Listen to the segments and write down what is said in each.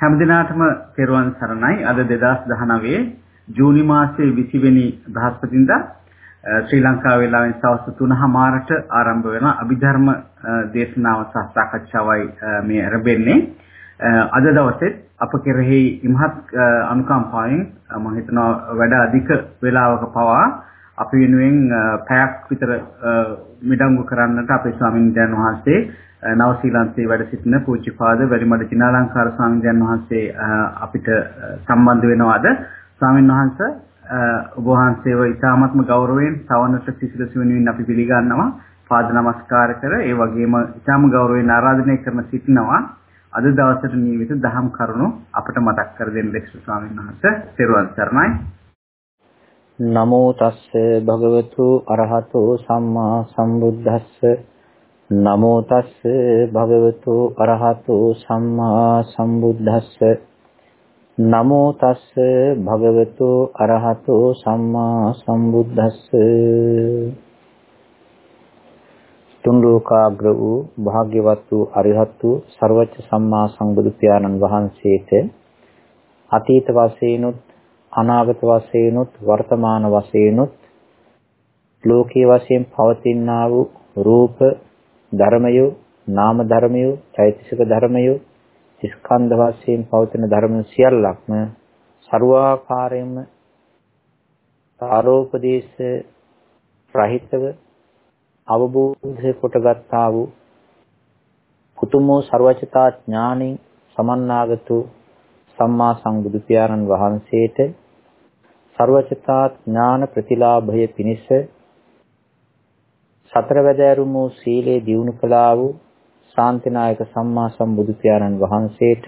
හැමදිනාටම පෙරවන් සරණයි. අද 2019 ජූනි මාසයේ 20 වෙනි බ්‍රහස්පතින්දා ශ්‍රී ලංකා වේලාවෙන් සවස් 3:00මාරට ආරම්භ වෙන අභිධර්ම දේශනාව සහ සාකච්ඡාවයි මේ ආරම්භෙන්නේ. අද දවසේ අප කෙරෙහි ඉමහත් අනුකම්පාවෙන් මම හිතනවා වැඩ අධික වේලාවක පවා අපි වෙනුවෙන් පැයක් විතර මිඩංගු කරන්නට අපේ ස්වාමීන් වහන්සේ නව ශ්‍රීලංකේ වැඩ සිටින පූජ්‍යපාද වැලිමඩ චිනාලංකාර ස්වාමීන් වහන්සේ අපිට සම්බන්ධ වෙනවාද? ස්වාමීන් වහන්සේ ඔබ වහන්සේව ඉතාමත්ම ගෞරවයෙන් සවනට සිසිලස වෙනුවෙන් අපි පිළිගන්නවා. පාද නමස්කාර කර ඒ වගේම ඉතාම ගෞරවයෙන් ආරාධනය කරන සිටිනවා. අද දවසට නියමිත දහම් කරුණු අපට මතක් කර දෙන්න ලෙස ස්වාමීන් වහන්සේ. සිරුවන් සරණයි. නමෝ තස්ස භගවතු අරහතෝ සම්මා සම්බුද්දස්ස. නමෝ තස්ස භගවතු අරහතෝ සම්මා සම්බුද්දස්ස. නමෝ තස්ස භගවතු අරහතෝ සම්මා සම්බුද්දස්ස. තුන් ලෝකාග්‍ර වූ භාග්‍යවත් වූ අරිහත් වූ ਸਰවච්ච සම්මා සම්බුදු පියාණන් වහන්සේට අතීත වශයෙන්ුත් අනාගත වශයෙන්ුත් වර්තමාන වශයෙන්ුත් ලෝකයේ වශයෙන් පවතිනා වූ රූප ධර්මයෝ නාම ධර්මයෝ චෛතසික ධර්මයෝ ස්කන්ධ වශයෙන් පවතින ධර්ම සියල්ලක්ම ਸਰවාකාරයෙන්ම ආරෝපදේශ රහිතව අවබෝධ කොටගත්තා වූ කුතුමෝ ਸਰවචතා ඥානින් සමන්නාගතු සම්මා සංබුදු පියාණන් වහන්සේට ਸਰවචතා ඥාන ප්‍රතිලාභය පිණිස සතරවැදෑරුම් වූ සීලේ දියුණු කළා වූ ශාන්තිනායක සම්මා සම්බුදු පියාණන් වහන්සේට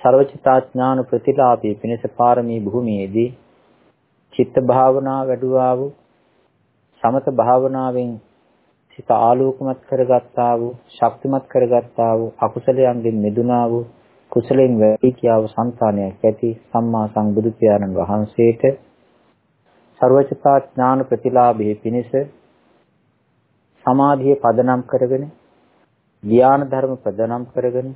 ਸਰවචිතා ඥාන ප්‍රතිලාභී පිණිස පාරමී භූමියේදී චිත්ත භාවනා වැඩුවා වූ සමත භාවනාවෙන් සිත ආලෝකමත් කරගත්තා වූ ශක්තිමත් කරගත්තා වූ අකුසලයන්ගෙන් මිදුණා වූ කුසලෙන් වැඩි කියාව సంతානයක් ඇති සම්මා සම්බුදු පියාණන් වහන්සේට ਸਰවචතා ඥාන ප්‍රතිලාභයේ පිණිස සමාධිය පදනම් කරගෙන ධ්‍යාන ධර්ම ප්‍රදනම් කරගෙන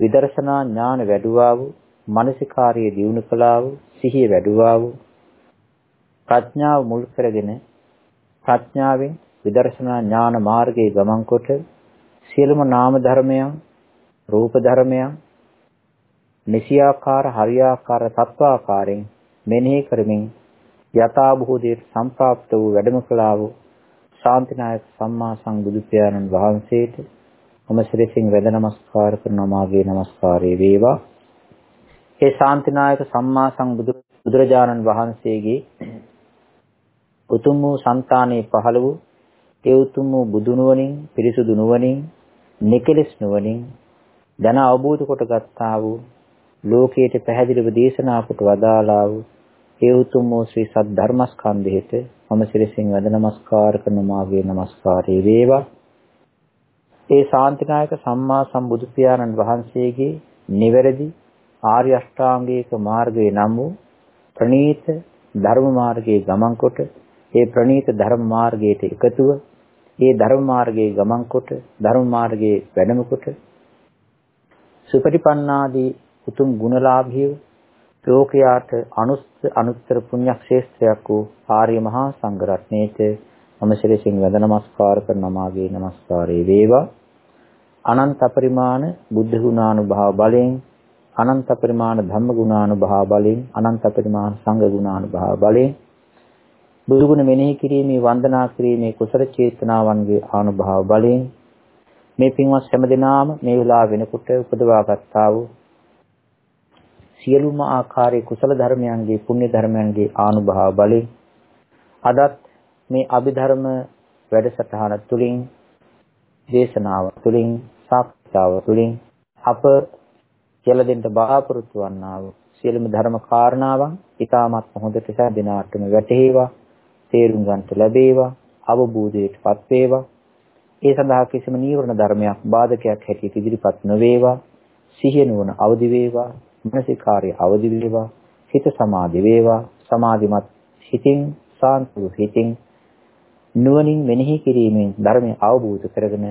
විදර්ශනා ඥාන වැඩුවා වූ මානසිකාර්යය දියුණු කළා වූ සිහිය වැඩුවා වූ ප්‍රඥාව මුල් කරගෙන ප්‍රඥාවෙන් විදර්ශනා ඥාන මාර්ගයේ ගමන් කොට සියලුම නාම ධර්මයන් රූප ධර්මයන් නිසියාකාර හරියාකාර තත්වාකාරයෙන් මෙනෙහි කරමින් යථාභූතයේ සම්ප්‍රාප්ත වූ වැඩම කළා වූ ශාන්තිනායක සම්මා සම්බුදු පියාණන් වහන්සේට මම ශ්‍රේසින් වැඳ නමස්කාර කරනවා මාගේ නමස්කාරය වේවා. ඒ ශාන්තිනායක සම්මා සම්බුදු බුදුරජාණන් වහන්සේගේ උතුම් වූ సంతානේ පහළ වූ ඒ උතුම් වූ බුදුනුවණින් පිරිසුදු නුවණින් නිකලස් නුවණින් දැන අවබෝධ කොට ගත්තා වූ ලෝකයට පැහැදිලිව දේශනා කොට වදාළා වූ ඒ උතුම් වූ ශ්‍රී සද්ධර්මස්කන්ධයට මම සිරසින් වැඳ නමස්කාර කරන මාගේ නමස්කාරය වේවා. ඒ ශාන්තිනායක සම්මා සම්බුදු පියාණන් වහන්සේගේ නිවැරදි ආර්ය අෂ්ටාංගික මාර්ගයේ නම් වූ ප්‍රණීත ධර්ම මාර්ගයේ ගමන් කොට ඒ ප්‍රණීත ධර්ම මාර්ගයට එකතුව ඒ ධර්ම මාර්ගයේ ගමන් කොට ධර්ම මාර්ගයේ වැඩම කොට සුපටිපන්නාදී උතුම් ගුණලාභීව ලෝකයාට අනුස්ස අනුත්තර පුණ්‍යක්ෂේත්‍රයක් වූ ආර්ය මහා සංඝ රත්නයේට මම ශිරසින් වැඳ නමස්කාර කරන මාගේ නමස්කාරේ වේවා. අනන්ත පරිමාණ බුද්ධ ගුණානුභාව බලයෙන් අනන්ත පරිමාණ ධම්ම ගුණානුභාව බලයෙන් අනන්ත පරිමාණ සංඝ ගුණානුභාව බලයෙන් බුදු ගුණ මෙනෙහි කිරීමේ වන්දනා කිරීමේ කුසල චේතනාවන්ගේ ආනුභාව බලයෙන් මේ පින්වත් හැම දිනාම මේ වෙලාව වෙනකොට උපදවා ගත්තා වූ සියලුම ආකාරයේ කුසල ධර්මයන්ගේ පුණ්‍ය ධර්මයන්ගේ ආනුභාව බලයෙන් අදත් මේ අභිධර්ම වැඩසටහන තුලින් දේශනාව තුලින් සාකච්ඡාව තුලින් අප කියලා දෙන්න බලාපොරොත්තු වන්නා වූ සියලුම ධර්ම කාරණාවන් ඊටමත් හොඳට සැදිනාටම වැටහෙවා තේරුම් ගන්නට ලැබේවා අවබෝධයටපත් වේවා ඒ සඳහා කිසිම නීවරණ ධර්මයක් බාධකයක් හැටියට ඉදිරිපත් නොවේවා. සිහිය නුවණ අවදි වේවා. මානසිකාර්ය අවදි වේවා හිත සමාධි වේවා. සමාධිමත් හිතින් සාන්ත වූ හිතින් නුවණින් මෙනෙහි කිරීමෙන් ධර්මය අවබෝධ කරගෙන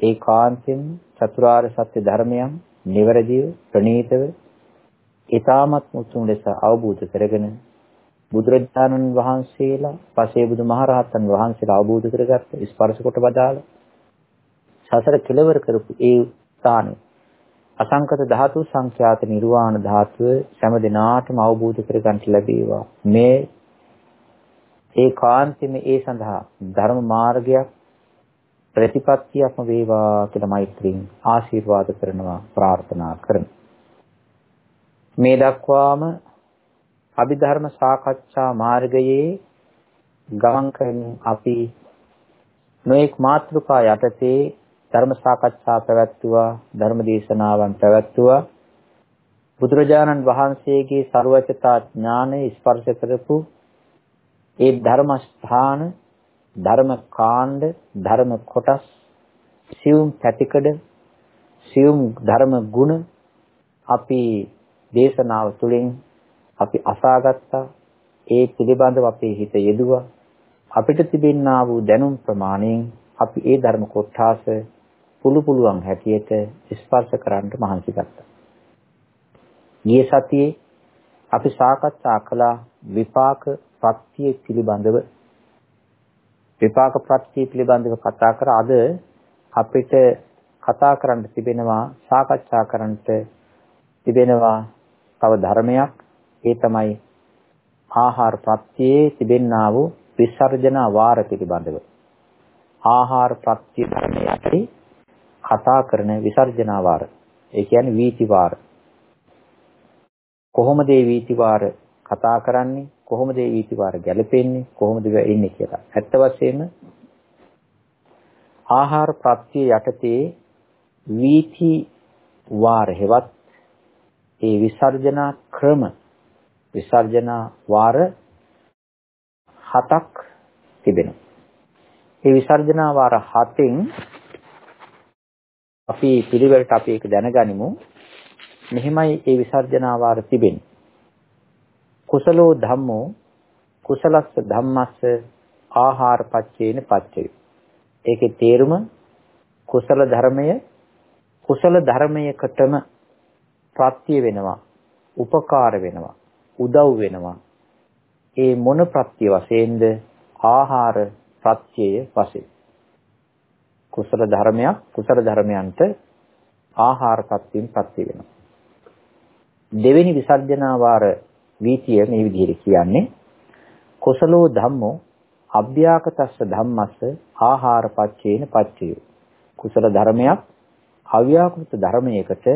ඒකාන්තයෙන් චතුරාර්ය සත්‍ය ධර්මයන් නිවැරදිව ප්‍රණීතව ඊ타මත් මුතුන් ලෙස අවබෝධ කරගෙන බුදුරජාණන් වහන්සේලා පසේ බුදු මහරහතන් වහන්සේලා අවබෝධ කරගත්ත ස්පර්ශ කොට බදාල සසර කෙලවර කරපු ඒ ස්ථානේ අසංකත ධාතු සංඛ්‍යාත නිර්වාණ ධාතුව සෑම දිනාටම අවබෝධ කරගන්න ලැබේවා. මේ ඒකාන්තෙම ඒ සඳහා ධර්ම මාර්ගයක් ප්‍රතිපත්තියක්ම වේවා කියලා මෛත්‍රියෙන් ආශිර්වාද කරනවා ප්‍රාර්ථනා කරනවා මේ දක්වාම අභිධර්ම සාකච්ඡා මාර්ගයේ ගමන් කරමින් අපි නොඑක් මාතෘකා යටතේ ධර්ම සාකච්ඡා පැවැත්වුවා ධර්ම දේශනාවන් පැවැත්වුවා බුදුරජාණන් වහන්සේගේ ਸਰවචතා ඥානය ස්පර්ශ කරපු ඒ ධර්ම ස්ථාන ධර්ම කාණ්ඩ ධර්ම කොටස් සියුම් පැතිකඩ සියුම් ධර්ම ගුණ අපි දේශනාව තුළින් අපි අසාගත්තා. ඒ පිළිබඳව අපේ හිත යෙදුවා. අපිට තිබෙන්නා වූ දැනුම් ප්‍රමාණයෙන් අපි ඒ ධර්ම කොටස පුළු පුළුවන් හැටියට ස්පර්ශ කරන්න මහන්සි ගත්තා. ගිය සතියේ අපි සාකච්ඡා කළා විපාක ප්‍රත්‍ය පිළිබඳව. විපාක ප්‍රත්‍ය පිළිබඳව කතා කර. අද අපිට කතා කරන්න තිබෙනවා සාකච්ඡා කරන්නට තිබෙනවා තව ධර්මයක්. ඒ තමයි ආහාර ප්‍රත්‍යයේ තිබෙන්නා වූ විසර්ජන වාර පිළිබඳව. ආහාර ප්‍රත්‍ය ධර්මයයි කතා කරන විසර්ජන වාර ඒ කියන්නේ වීති වාර කොහොමද මේ වීති වාර කතා කරන්නේ? කොහොමද මේ වීති වාර ගැලපෙන්නේ කොහොමද වෙන්නේ කියලා. ඇත්ත වශයෙන්ම ආහාර ප්‍රත්‍ය යටතේ වීති වාර හෙවත් ඒ විසර්ජනා ක්‍රම විසර්ජනා වාර හතක් තිබෙනවා. ඒ විසර්ජනා වාර හතෙන් අපි පිළිවෙලට අපි ඒක දැනගනිමු. මෙහිමයි ඒ විසර්ජනා වාර තිබෙන්නේ. කුසලෝ ධම්මෝ කුසලස්ස ධම්මස්ස ආහාර පච්චේන පච්චය. ඒකේ තේරුම කුසල ධර්මය කුසල ධර්මයකටම ප්‍රත්‍ය වෙනවා උපකාර වෙනවා උදව් වෙනවා ඒ මොන ප්‍රත්‍ය වශයෙන්ද ආහාර ප්‍රත්‍යය වශයෙන් කුසල ධර්මයක් කුසල ධර්මයන්ට ආහාර ප්‍රත්‍යයෙන් ප්‍රත්‍ය වෙනවා. දෙවෙනි විසර්ජනා වාර වීතිය මේ විදිහට කියන්නේ කුසලෝ ධම්මෝ අභ්‍යාකතස්ස ධම්මස්ස ආහාර පච්චේන පච්චය. කුසල ධර්මයක් අව්‍යාකෘත ධර්මයකට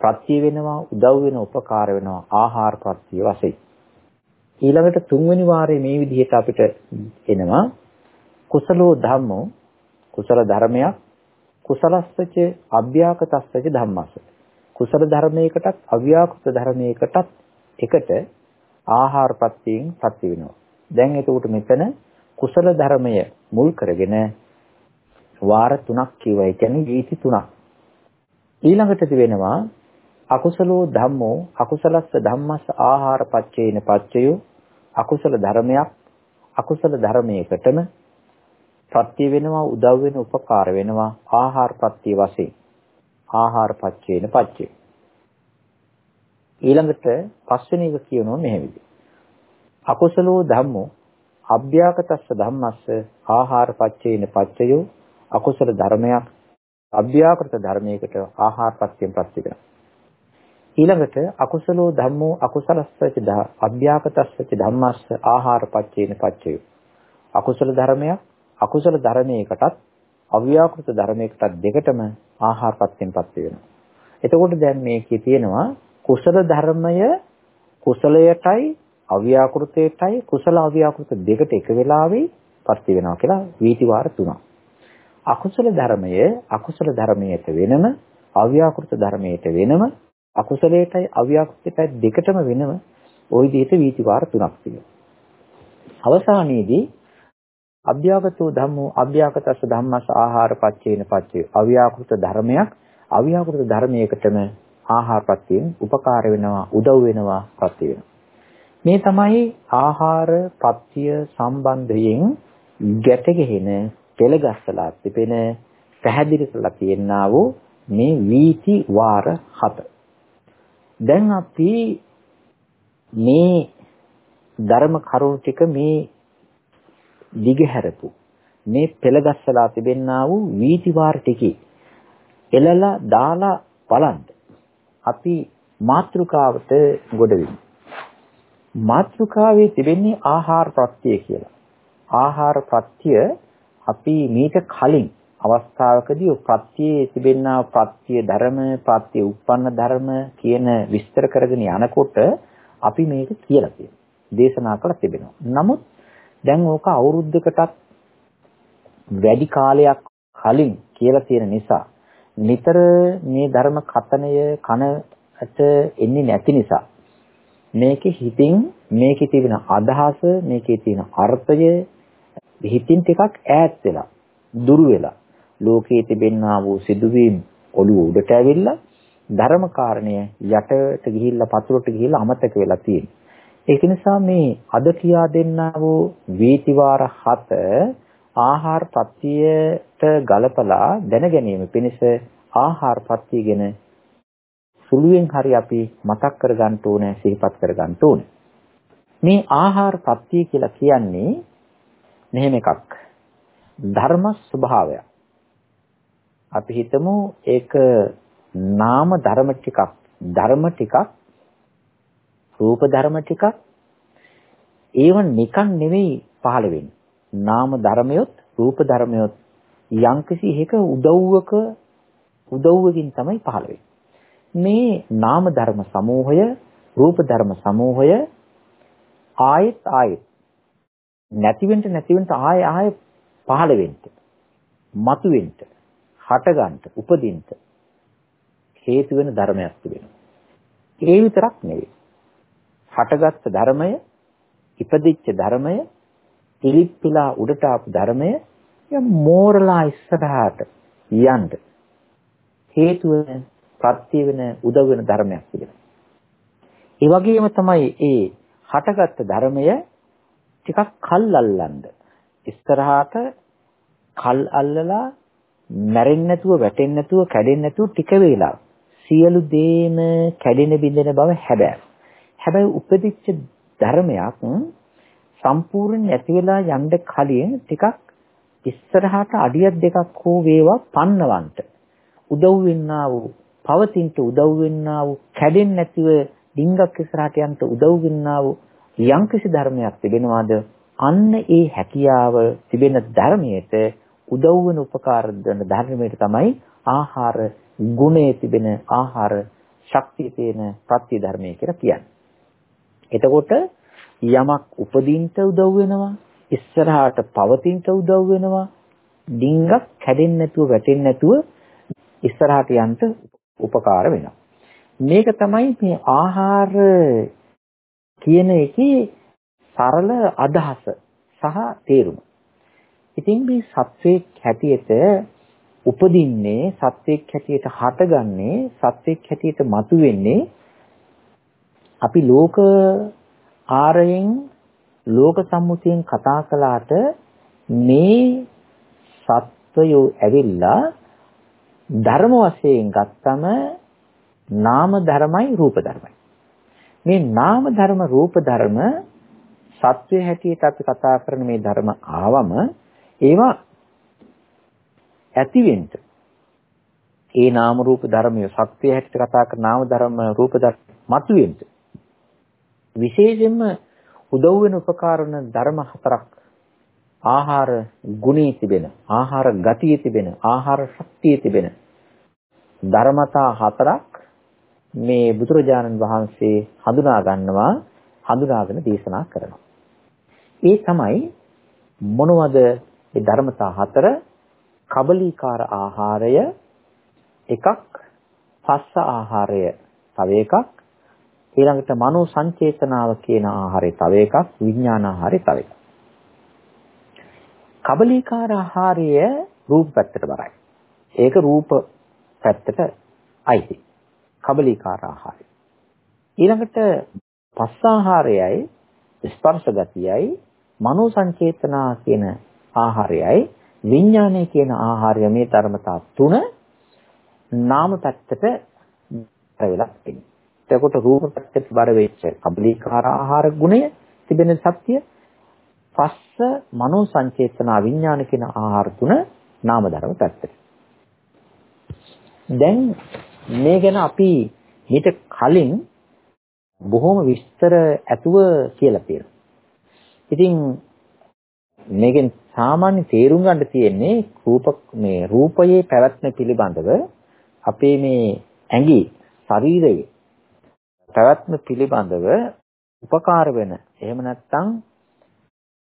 ප්‍රත්‍ය වෙනවා උදව් වෙන උපකාර වෙනවා ආහාර ප්‍රත්‍ය වශයෙන්. ඊළඟට තුන්වෙනි වාරයේ මේ විදිහට අපිට එනවා කුසලෝ ධම්මෝ කුසල ධර්මයක් කුසලස්සච අභ්‍යාකතස්සච ධම්මස්ස. කුසල ධර්මයකටත් අව්‍යාකෘත ධර්මයකටත් එකට ආහාර ප්‍රත්‍යයෙන් ප්‍රති වෙනවා. දැන් එතකොට මෙතන කුසල ධර්මය මුල් කරගෙන වාර තුනක් කියවයි. කියන්නේ වීති තුනක්. ඊළඟට තිබෙනවා අකුසලෝ ධම්මෝ අකුසලස්ස ධම්මස්ස ආහාර පච්චේන පච්චයෝ අකුසල ධර්මයක් අකුසල ධර්මයකටම ප්‍රත්‍ය වෙනවා උදව් වෙන උපකාර වෙනවා ආහාර ප්‍රත්‍ය වශයෙන්. ආහාර පච්චේන පච්චය ඊළඟට පස්වෙනි එක කියනවා මෙහෙම විදිහට අකුසලෝ ධම්මෝ අභ්‍යාකතස්ස ධම්මස්ස ආහාර පච්චේන පච්චයෝ අකුසල ධර්මයක් අභ්‍යාකෘත ධර්මයකට ආහාර පත්‍යයෙන් ප්‍රත්‍ය වෙනවා ඊළඟට අකුසලෝ ධම්මෝ අකුසලස්සච අභ්‍යාකතස්සච ධම්මස්ස ආහාර පච්චේන පච්චය. අකුසල ධර්මයක් අකුසල ධර්මයකටත් අව්‍යාකෘත ධර්මයකටත් දෙකටම ආහාර පත්‍යෙන් පත් වෙනවා. එතකොට දැන් මේකේ තියෙනවා කුසල ධර්මය කුසලයටයි අව්‍යාකෘතයටයි කුසල අව්‍යාකෘත දෙකට එක වෙලාවෙයි පත් වෙනවා කියලා වීති වාර තුනක්. අකුසල ධර්මය අකුසල ධර්මයට වෙනම අව්‍යාකෘත ධර්මයට වෙනම අකුසලයටයි අව්‍යාකෘතයටයි දෙකටම වෙනම ওই විදිහට වීති වාර තුනක් තියෙනවා. අවසානයේදී අභ්‍යාගතෝ ධම්මෝ අභ්‍යාගතස්ස ධම්මස්ස ආහාර පච්චේන පච්චේ අව්‍යාකෘත ධර්මයක් අව්‍යාකෘත ධර්මයකටම ආහාර ප්‍රත්‍යයෙන් උපකාර වෙනවා උදව් වෙනවා ප්‍රත්‍ය වෙනවා. මේ තමයි ආහාර පත්‍ය සම්බන්ධයෙන් ගැට ගැහෙන පෙළ ගස්සලා තිබෙන පැහැදිලි කරලා තියෙනා වූ මේ වීති වාර හත. දැන් අපි මේ ධර්ම කරුණු ටික මේ දිගහැරපු මේ පෙළගස්සලා තිබෙන්නා වූ වීති වාර ටිකේ එළලා දාලා බලන්න. අපි මාත්‍රිකාවට ගොඩ වෙමු. මාත්‍රිකාවේ තිබෙන්නේ ආහාර ප්‍රත්‍ය කියලා. ආහාර ප්‍රත්‍ය අපි මීට කලින් අවස්ථාවකදී ප්‍රත්‍යයේ තිබෙනා ප්‍රත්‍ය ධර්ම, ප්‍රත්‍ය උප්පන්න ධර්ම කියන විස්තර කරගෙන යනකොට අපි මේක කියලා තියෙනවා. දේශනා කරලා තිබෙනවා. නමුත් දැන් ඕක අවුරුද්දකටත් වැඩි කාලයක් කලින් කියලා තියෙන නිසා නිතර මේ ධර්ම කතනය කනට එන්නේ නැති නිසා මේකේ හිතින් මේකේ තියෙන අදහස මේකේ තියෙන අර්ථය හිතින් ටිකක් ඈත් වෙලා දුරු වෙලා ලෝකයේ තිබෙනා වූ සිදුවීම් ඔළුව උඩට ඇවිල්ලා ධර්ම කාරණය යටට ගිහිල්ලා පතුරට ගිහිල්ලා අමතක වෙලා තියෙනවා. ඒක නිසා මේ අද කියා දෙන්නා වූ වීතිවාර හත ආහාර පත්‍යයට ගලපලා දැන ගැනීම පිණිස ආහාර පත්‍ය ගැන සුළුවෙන් හරි අපි මතක් කර ගන්න ඕනේ සිහිපත් කර ගන්න ඕනේ. මේ ආහාර පත්‍ය කියලා කියන්නේ මෙහෙම එකක්. ධර්ම ස්වභාවයක්. අපි හිතමු ඒක නාම ධර්ම ටිකක් ධර්ම ටිකක් රූප ධර්ම ටිකක් ඒව නිකන් නෙවෙයි පහළ වෙන්නේ නාම ධර්මයොත් රූප ධර්මයොත් යම්කිසි එක උදව්වක උදව්වකින් තමයි පහළ වෙන්නේ මේ නාම ධර්ම සමූහය රූප ධර්ම සමූහය ආයෙත් ආයෙත් නැතිවෙන්න නැතිවෙන්න ආය ආය පහළ වෙන්න මතුවෙන්න හටගන්න උපදින්න හේතු වෙන ධර්මයක් තිබෙනවා. ඒ විතරක් නෙවෙයි. හටගත්ත ධර්මය, ඉපදිච්ච ධර්මය, ඉලිප්පිලා උඩට ආපු ධර්මය මෝරලා ඉස්සරහට යන්න හේතු වෙන ප්‍රත්‍ය වෙන උදව් වෙන ධර්මයක් තිබෙනවා. ඒ වගේම තමයි ඒ හටගත්ත ධර්මය ටිකක් කල් අල්ලන්න. ඉස්සරහට කල් අල්ලලා මැරෙන්නේ නැතුව වැටෙන්නේ නැතුව කැඩෙන්නේ නැතුව ටික වේලා සියලු දේම කැඩෙන බිඳෙන බව හැබැයි. හැබැයි උපදිච්ච ධර්මයක් සම්පූර්ණ නැති වෙලා යන්න කලින් ටිකක් ඉස්සරහට අඩියක් දෙකක් හෝ වේවා පන්නවන්ට උදව් වෙන්නා වූ පවතින්ට උදව් වෙන්නා වූ කැඩෙන්නේ නැතිව ඩිංගක් ඉස්සරහට යන්න උදව් වෙන්නා වූ යම්කිසි ධර්මයක් තිබෙනවාද අන්න ඒ හැකියාව තිබෙන ධර්මයට උදව් වෙන උපකාර දෙන ධර්මයට තමයි ආහාර ගුණයේ තිබෙන ආහාර ශක්තිය තියෙන ප්‍රත්‍ය ධර්මය කියලා කියන්නේ. එතකොට යමක් උපදින්න උදව් වෙනවා ඉස්සරහට පවතින්න උදව් වෙනවා ඩිංගක් කැඩෙන්නේ නැතුව වැටෙන්නේ නැතුව ඉස්සරහට යන්න උපකාර වෙනවා. මේක තමයි මේ ආහාර කියන එකේ සරල අදහස සහ තේරුම. ඉතින් මේ සත්වයේ හැටියට උපදින්නේ සත්වයක් හැටියට හටගන්නේ සත්වයක් හැටියට මතුවෙන්නේ අපි ලෝක ආරයෙන් ලෝක සම්මුතියෙන් කතා කළාට මේ සත්වයෝ ඇවිල්ලා ධර්ම වශයෙන් ගත්තම නාම ධර්මයි රූප ධර්මයි. මේ නාම ධර්ම රූප ධර්ම සත්‍ය හැටියට අපි කතා කරන මේ ධර්ම ආවම ඒවා ඇතිවෙන්න ඒ නාම රූප ධර්මය සත්‍ය හැටියට කතා කරන නාම ධර්ම රූප ධර්ම මතුවෙන්න විශේෂයෙන්ම උදව් වෙන උපකාර වන ධර්ම හතරක් ආහාර ගුණී තිබෙන ආහාර ගතිය තිබෙන ආහාර ශක්තිය තිබෙන ධර්මතා හතරක් මේ බුදුරජාණන් වහන්සේ හඳුනා ගන්නවා හඳුනාගෙන දේශනා කරනවා. ඒ තමයි මොනවද මේ ධර්මතා හතර කබලීකාර ආහාරය එකක් පස්ස ආහාරය තව එකක් ඊළඟට මනෝ සංචේතනාව කියන ආහාරය තව එකක් විඥාන ආහාරය තව එකක්. කබලීකාර ආහාරය රූප පැත්තට බරයි. ඒක රූප පැත්තට අයිති. කබලීකාර ආහාරය ඊළඟට පස්ස ආහාරයයි ස්පර්ශ ගතියයි මනෝ සංචේතනා කියන ආහාරයයි විඥානය කියන ආහාරය මේ ධර්මතා තුන නාම පැත්තට වෙලා තියෙනවා. එතකොට රූප පැත්තට බර වෙච්ච කබලීකාර ආහාර ගුණය තිබෙන සත්‍ය පස්ස මනෝ සංචේතනා විඥාන කියන ආහාර තුන නාම ධර්ම පැත්තට. දැන් මේ ගැන අපි ඊට කලින් බොහොම විස්තර ඇතුව කියලා තියෙනවා. ඉතින් මේකෙන් සාමාන්‍ය තේරුම් ගන්න තියෙන්නේ රූප මේ රූපයේ පැවැත්ම පිළිබඳව අපේ මේ ඇඟි ශරීරයේ පැවැත්ම පිළිබඳව උපකාර වෙන. එහෙම නැත්නම්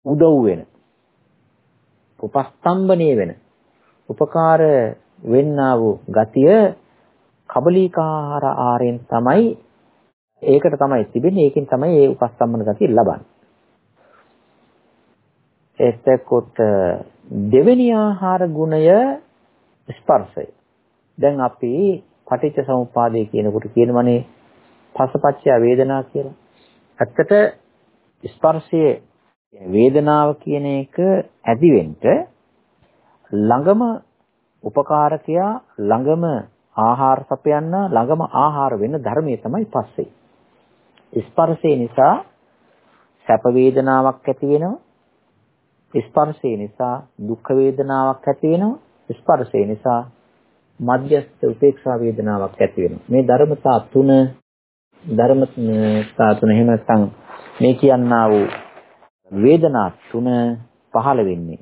උදව් වෙන. උපස්තම්බණය වෙන. උපකාර වෙන්නා වූ ගතිය කබලීකාහාර ආරෙන් තමයි ඒකට තමයි තිබෙන්නේ. ඒකෙන් තමයි ඒ උපස්තම්බන ගතිය ලබන්නේ. එතකොට දෙවෙනි ආහාර ගුණය ස්පර්ශය. දැන් අපි පටිච්ච සමුප්පාදය කියනකොට කියනවනේ පසපච්චය වේදනා කියලා. ඇත්තට ස්පර්ශයේ වේදනාව කියන එක ඇතිවෙන්න ළඟම උපකාරකයා ළඟම ආහාර සපයන්න ළඟම ආහාර වෙන ධර්මයේ තමයි පස්සේ. ස්පර්ශය නිසා සැප වේදනාවක් ඇති වෙනවා ස්පර්ශය නිසා දුක් වේදනාවක් ඇති වෙනවා. ස්පර්ශය නිසා මධ්‍යස්ථ උපේක්ෂා වේදනාවක් ඇති වෙනවා. මේ ධර්මතා තුන ධර්මතා තුන එහෙම නැත්නම් මේ කියන්නා වූ වේදනා තුන පහළ වෙන්නේ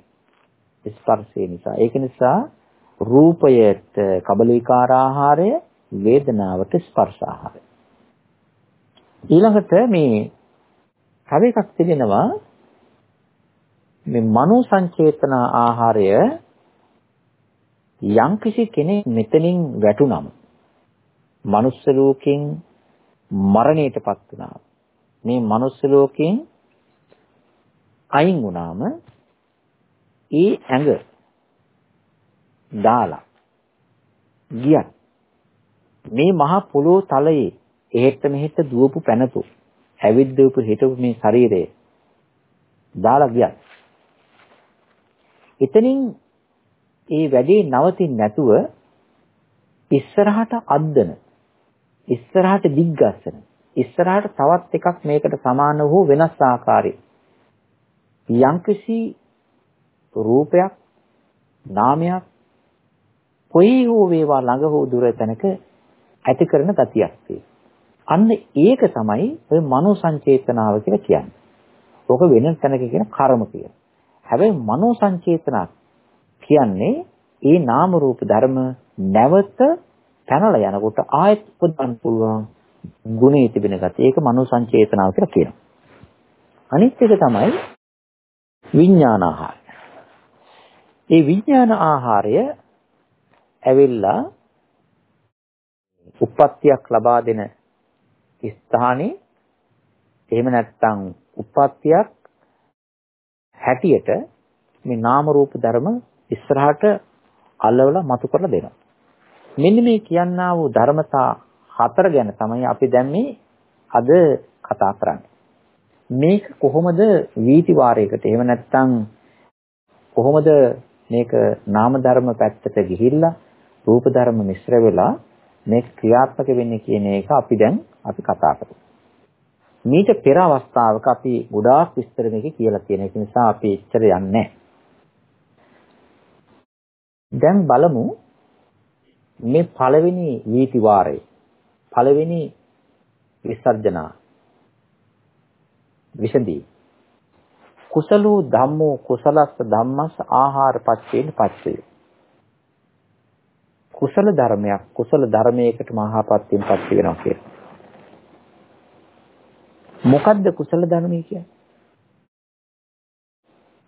ස්පර්ශය නිසා. ඒක නිසා රූපයට කබලීකාර ආහාරය වේදනාවට ස්පර්ශ ආහාරය. ඊළඟට මේ තව එකක් තිබෙනවා මේ මනෝ සංචේතන ආහාරය යම්කිසි කෙනෙක් මෙතනින් වැටුනම මනුස්ස ලෝකෙන් මරණයටපත් වුණා. මේ මනුස්ස ලෝකෙන් අයින් වුණාම ඒ ඇඟ දාලා ගියත් මේ මහා පොළොව තලයේ එහෙට මෙහෙට දුවපු පැනපු ඇවිද්දවපු හිටපු මේ ශරීරය දාලා ගියත් එතනින් ඒ වැඩේ නවතින්නේ නැතුව ඉස්සරහට අද්දන ඉස්සරහට දිග්ගස්සන ඉස්සරහට තවත් එකක් මේකට සමාන වූ වෙනස් ආකාරයේ යම්කිසි රූපයක් නාමයක් කොයි හෝ වේවා ළඟ හෝ දුර තැනක ඇති කරන ගතියක් අන්න ඒක තමයි ඔය මනෝ සංචේතනාව කියලා කියන්නේ. ඕක වෙන තැනක කියන කර්ම කියලා. හැබැයි මනෝ සංචේතනා කියන්නේ ඒ නාම රූප ධර්ම නැවත පැනලා යනකොට ආයෙත් උපදවන්න පුළුවන් ගුණේ තිබෙන ගතිය. ඒක මනෝ සංචේතනාව කියලා කියනවා. අනිත් එක තමයි විඥාන ආහාරය. ඒ විඥාන ආහාරය ඇවිල්ලා උප්පත්තියක් ලබා දෙන ස්ථානේ එහෙම නැත්නම් උප්පත්තියක් හැටියට මේ නාම රූප ධර්ම ඉස්සරහට අල්ලවලා මතු කරලා දෙනවා. මෙන්න මේ කියන්නා වූ ධර්මතා හතර ගැන තමයි අපි දැන් මේ අද කතා කරන්නේ. මේක කොහොමද වීති වාරයකට එහෙම නැත්නම් කොහොමද මේක නාම ධර්ම පැත්තට ගිහිල්ලා රූප ධර්ම මිශ්‍ර වෙලා මේ ක්‍රියාත්මක වෙන්නේ කියන එක අපි දැන් අපි කතා කරමු. මීට පෙර අවස්ථාවක අපි ගොඩාක් විස්තර මේකේ කියලා තියෙන එක නිසා අපි එච්චර යන්නේ දැන් බලමු මේ පළවෙනි වීති වාරය පළවෙනි විසර්ජනා විසඳී කුසලෝ ධම්මෝ කුසලස්ස ධම්මස් ආහාර පච්චේන පච්චේ කුසල ධර්මයක් කුසල ධර්මයකට මහාපත්‍යයෙන් පත් වෙනවා කියලා මොකද්ද කුසල ධර්ම කියන්නේ?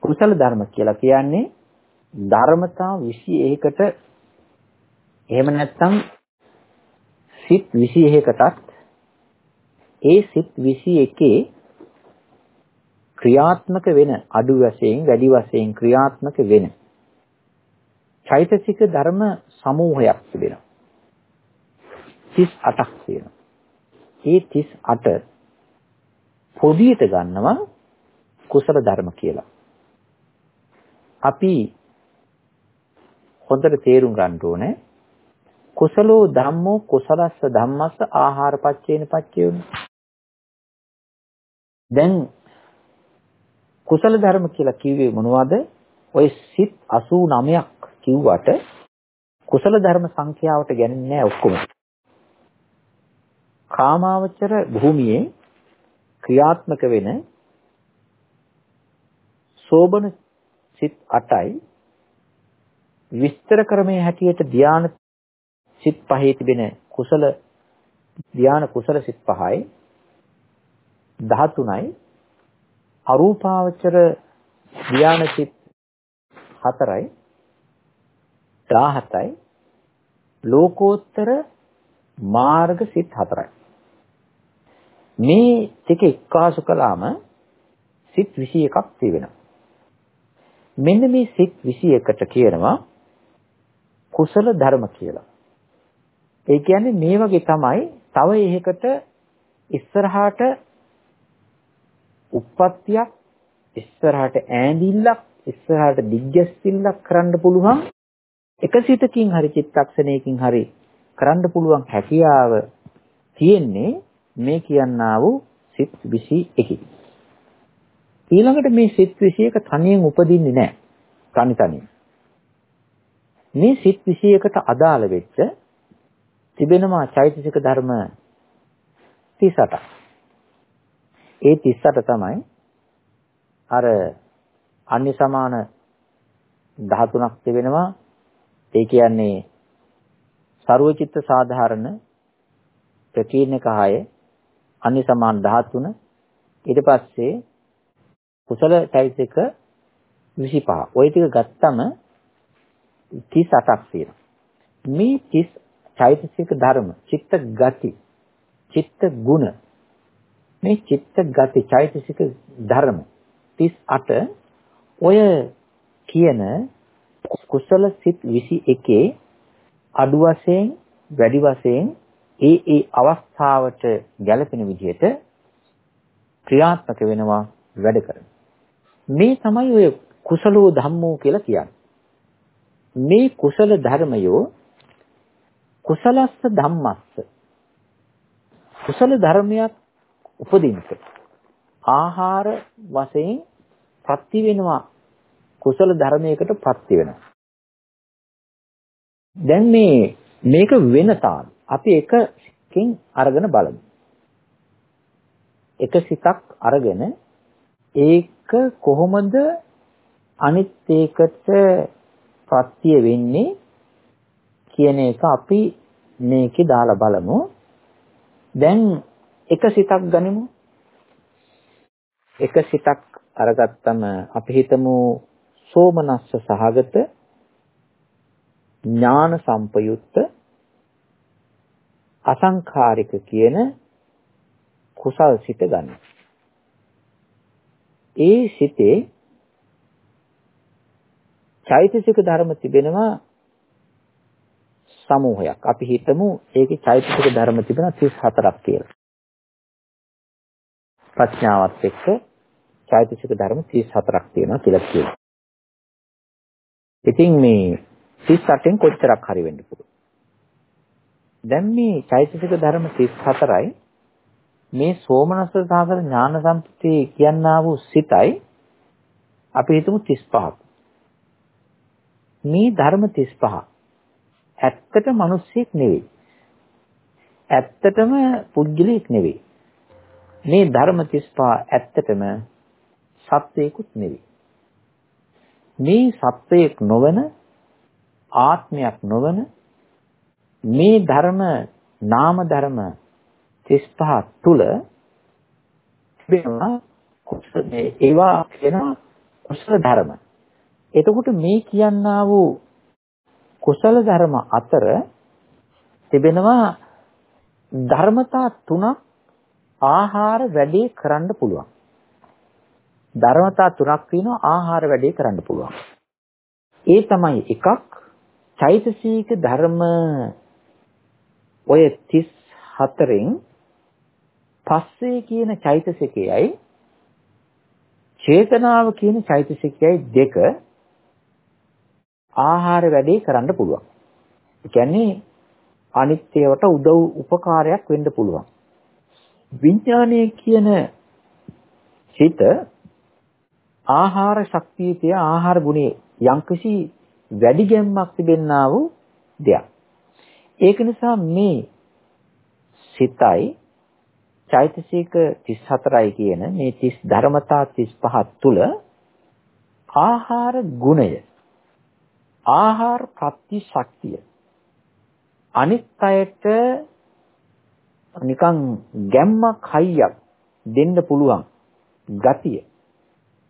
කුසල ධර්ම කියලා කියන්නේ ධර්මතා 21කට එහෙම නැත්නම් සිත් 21කටත් ඒ සිත් 21 ක්‍රියාත්මක වෙන අඩු වශයෙන් වැඩි වශයෙන් ක්‍රියාත්මක වෙන චෛතසික ධර්ම සමූහයක් තිබෙනවා 38ක් තියෙනවා. ඒ 38 පොදියට ගන්නවා කුසල ධර්ම කියලා. අපි හොඳට තේරුම් ගන්න ඕනේ. කුසලෝ ධම්මෝ කුසලස්ස ධම්මස්ස ආහාර පච්චේන පච්චයුනි. දැන් කුසල ධර්ම කියලා කිව්වේ මොනවද? ඔය සිත් 89ක් කිව්වට කුසල ධර්ම සංඛ්‍යාවට ගන්නේ නැහැ ඔක්කොම. කාමාවචර භූමියේ ක්‍රියාත්මක වෙන සෝබන සිත් 8යි විස්තර ක්‍රමයේ හැටියට ධාන සිත් පහේ තිබෙන කුසල ධාන කුසල සිත් පහයි. 13යි අරූපාවචර ධාන සිත් 4යි 17යි ලෝකෝත්තර මාර්ග සිත් 4යි මේ ටික එක්කාසු කළාම සිත් 21ක් තියෙනවා මෙන්න මේ සිත් 21ට කියනවා කුසල ධර්ම කියලා. ඒ කියන්නේ මේ වගේ තමයි තව එහෙකට ඉස්සරහාට උප්පත්තියක් ඉස්සරහාට ඈඳිල්ලක් ඉස්සරහාට දිග්ගැස්සිල්ලක් කරන්න පුළුවන් එක සිතකින් හරි චිත්තක්ෂණයකින් හරි කරන්න පුළුවන් හැකියාව තියෙන්නේ මේ කියන්නා වූ සිත් 21. ඊළඟට මේ සිත් 21 තනියෙන් උපදින්නේ නැහැ. තනි තනියෙන්. මේ සිත් 21ට අදාළ වෙච්ච තිබෙනවා චෛතසික ධර්ම 38ක්. ඒ 38 තමයි අර අන්‍ය සමාන 13ක් තිබෙනවා. ඒ කියන්නේ ਸਰවචිත්ත සාධාරණ ප්‍රකීර්ණක 6 අන්‍ය සමාන 13 ඊට පස්සේ කුසල චෛතසික 25. ওই ටික ගත්තම 38ක් තියෙනවා. මේ චෛතසික ධර්ම, චිත්ත ගති, චිත්ත ගුණ මේ චිත්ත ගති චෛතසික ධර්ම 38 ඔය කියන කුසල සිත් 21 අඩු වශයෙන් වැඩි වශයෙන් ඒ ඒ අවස්ථාවට ගැලපෙන විදිහට ක්‍රියාත්මක වෙනවා වැඩ කරනවා. මේ තමයි ඔය කුසලෝ ධම්මෝ කියලා කියන්නේ. මේ කුසල ධර්මයෝ කුසලස්ස ධම්මස්ස. කුසල ධර්මයක් උපදින්නට ආහාර වශයෙන් ප්‍රති වෙනවා. කුසල ධර්මයකට ප්‍රති වෙනවා. දැන් මේ මේක වෙන තාම අපි එකකින් අරගෙන බලමු. එක සිතක් අරගෙන ඒක කොහොමද අනිත් ඒකට ප්‍රත්‍ය වෙන්නේ? කියන එක අපි මේකේ දාලා බලමු. දැන් එක සිතක් ගනිමු. එක සිතක් අරගත්තම අපි හිතමු සෝමනස්ස සහගත ඥාන සම්පයුක්ත අසංඛාරික කියන කුසල් සිත ගන්න. ඒ සිතේ චෛතසික ධර්ම තිබෙනවා සමූහයක්. අපි හිතමු ඒකේ චෛතසික ධර්ම තිබෙනවා 34ක් කියලා. ප්‍රඥාවත් එක්ක චෛතසික ධර්ම 34ක් තියෙනවා කියලා කියනවා. ඉතින් මේ 38න් කොච්චරක් හරි වෙන්න පුළුවන්. දැන් මේ චෛතසික ධර්ම 34යි මේ සෝමනස්ස සාගර ඥාන සම්පති කියනා වූ සිතයි අපි හිතමු 35ක්. මේ ධර්ම 35 ඇත්තට මිනිස්සෙක් නෙවෙයි. ඇත්තටම පුද්ගලෙක් නෙවෙයි. මේ ධර්ම 35 ඇත්තටම සත්වයකුත් නෙවෙයි. මේ සත්වයක් නොවන ආත්මයක් නොවන මේ ධර්ම නාම ධර්ම 35 තුල තිබෙනවා කුසල ඒවා කියනවා කුසල ධර්ම. එතකොට මේ කියන්නා වූ කුසල ධර්ම අතර තිබෙනවා ධර්මතා තුනක් ආහාර වැඩි කරන්න පුළුවන්. ධර්මතා තුනක් තියෙනවා ආහාර වැඩි කරන්න පුළුවන්. ඒ තමයි එකක් චෛතසික ධර්ම ඔය 34න් පස්සේ කියන චෛතසිකයයි චේතනාව කියන චෛතසිකයයි දෙක ආහාර වැඩේ කරන්න පුළුවන්. ඒ කියන්නේ අනිත්‍යවට උදව් උපකාරයක් වෙන්න පුළුවන්. විඥානය කියන සිත ආහාර ශක්තිය තිය ආහාර ගුණේ යම්කිසි වැඩි ගැම්මක් තිබෙන්නා වූ දෙයක්. ඒක නිසා මේ සිතයි චෛතසික 34යි කියන මේ 30 ධර්මතා 35 තුල ආහාර ගුණය ආහාර ප්‍රති ශක්තිය අනිත් අයට නිකන් ගැම්මක් හයියක් දෙන්න පුළුවන් ගතිය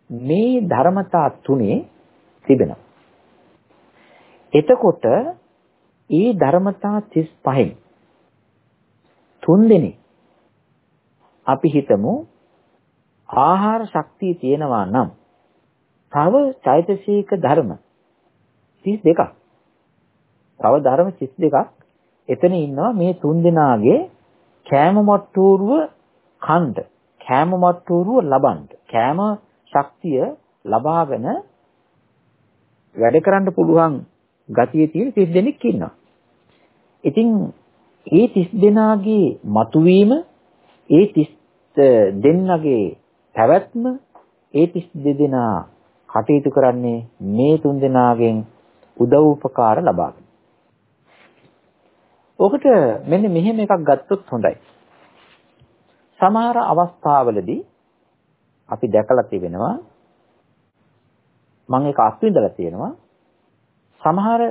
මේ ධර්මතා තුනේ තිබෙනවා. එතකොට ඒ ධර්මතා 35න් තුන් දෙනෙක් අපි හිතමු ආහාර ශක්තිය තියෙනවා නම් තව චෛතසික ධර්ම 32ක්. තව ධර්ම 32ක් එතන ඉන්නවා මේ තුන් දෙනාගේ කෑම මට්ටෝරුව කණ්ඩ කෑම මට්ටෝරුව ලබන්න කෑම ශක්තිය ලබාගෙන වැඩ කරන්න පුළුවන් ගතිය තියෙන 30 දෙනෙක් ඉන්නවා. ඉතින් ඒ 30 දෙනාගේ මතුවීම ඒ 30 දෙන්නගේ පැවැත්ම ඒ 32 දෙනා කටයුතු කරන්නේ මේ තුන් දෙනාගෙන් උදව් උපකාර ලබාගෙන. ඔකට මෙන්න මෙහෙම එකක් ගත්තොත් හොඳයි. සමහර අවස්ථාවලදී අපි දැකලා තිබෙනවා මම ඒක අත්විඳලා තියෙනවා සමහර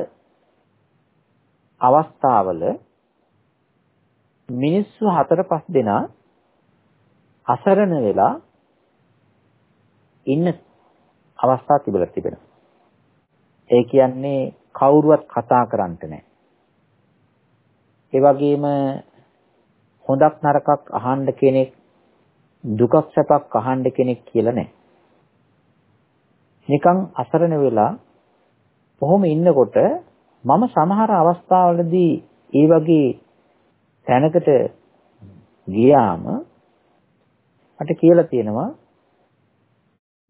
අවස්ථාවල මිනිස්සු හතර පහ දෙනා අසරණ වෙලා ඉන්න අවස්ථා තිබලා තිබෙනවා. ඒ කියන්නේ කවුරුවත් කතා කරන්නට නැහැ. ඒ වගේම හොඳක් නරකක් අහන්න කෙනෙක් දුකක් සැපක් අහන්න කෙනෙක් කියලා නැහැ. නිකන් අසරණ වෙලා කොහොම ඉන්නකොට මම සමහර අවස්ථාවලදී ඒ වගේ තැනකට ගියාම මට කියලා තියෙනවා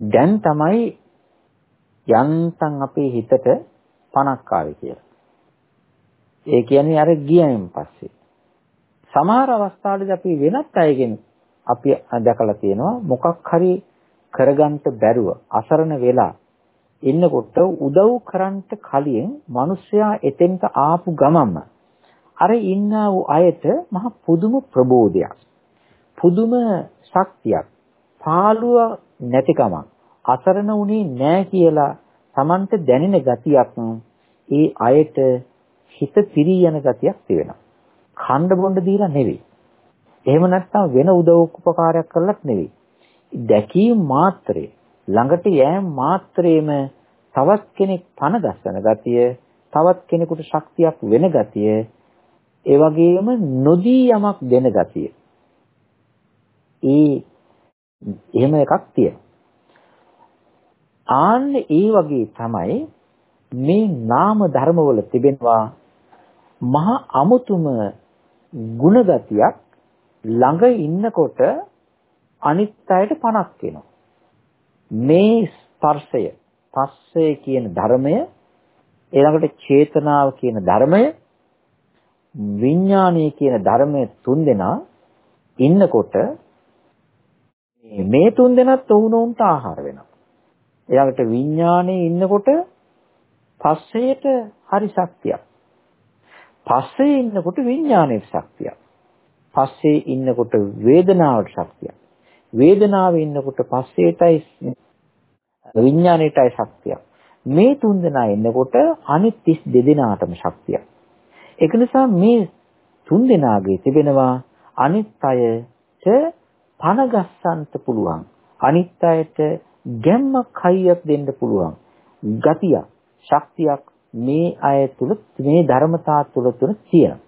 දැන් තමයි යන්තම් අපේ හිතට පණක් ආවේ කියලා. ඒ කියන්නේ අර ගියයින් පස්සේ. සමහර අවස්ථාවලදී අපි වෙනත් අයගෙන් අපි දැකලා තියෙනවා මොකක් හරි කරගන්න බැරුව අසරණ වෙලා ඉන්නකොට උදව් කරන්නට කලින් මිනිස්සයා එතෙන්ට ආපු ගමන්ම අර ඉන්නා වූ අයට මහ පුදුම ප්‍රබෝධයක් පුදුම ශක්තියක් පාළුව නැතිකමක් අසරණ වුණේ නැහැ කියලා Tamanට දැනෙන ගතියක් ඒ අයට හිත පිරී යන ගතියක් තියෙනවා. ඛණ්ඩ බොණ්ඩ දීලා නෙවෙයි. එහෙම නැත්නම් වෙන උදව් උපකාරයක් කරලත් නෙවෙයි. දැකීම මාත්‍රේ ළඟට යෑම මාත්‍රේම තවත් කෙනෙක් පණ ගස්සන ගතිය, තවත් කෙනෙකුට ශක්තියක් වෙන ගතිය, ඒ වගේම නොදී යමක් දෙන ගතිය. ඒ එහෙම එකක් තියෙනවා. ආන්න ඒ වගේ තමයි මේ නාම ධර්මවල තිබෙනවා මහා අමුතුම ಗುಣගතියක් ළඟ ඉන්නකොට අනිත් අයට පණක් වෙනවා. මේ ස්පර්ශය, පස්සය කියන ධර්මය ඊළඟට චේතනාව කියන ධර්මය විඥානීය කියන ධර්මය තුන් දෙනා ඉන්නකොට මේ තුන් දෙනාත් වුණොන්ට ආහාර වෙනවා. ඊළඟට විඥානයේ ඉන්නකොට පස්සයට හරි ශක්තියක්. පස්සේ ඉන්නකොට විඥානයේ ශක්තියක්. පස්සේ ඉන්නකොට වේදනාවට ශක්තියක්. වේදනාවේ ඉන්නකොට පස්සේටයි විඥාණයටයි ශක්තියක්. මේ තුන් දෙනා ඉන්නකොට අනිත් 32 දෙනාටම ශක්තියක්. ඒක නිසා මේ තුන් දෙනාගේ තිබෙනවා අනිත් අයට පණ ගස්සන්ට පුළුවන්. අනිත් අයට ගැම්මක් හයියක් දෙන්න පුළුවන්. ගතියක්, ශක්තියක් මේ අය තුල මේ ධර්මතා තුල තුන තියෙනවා.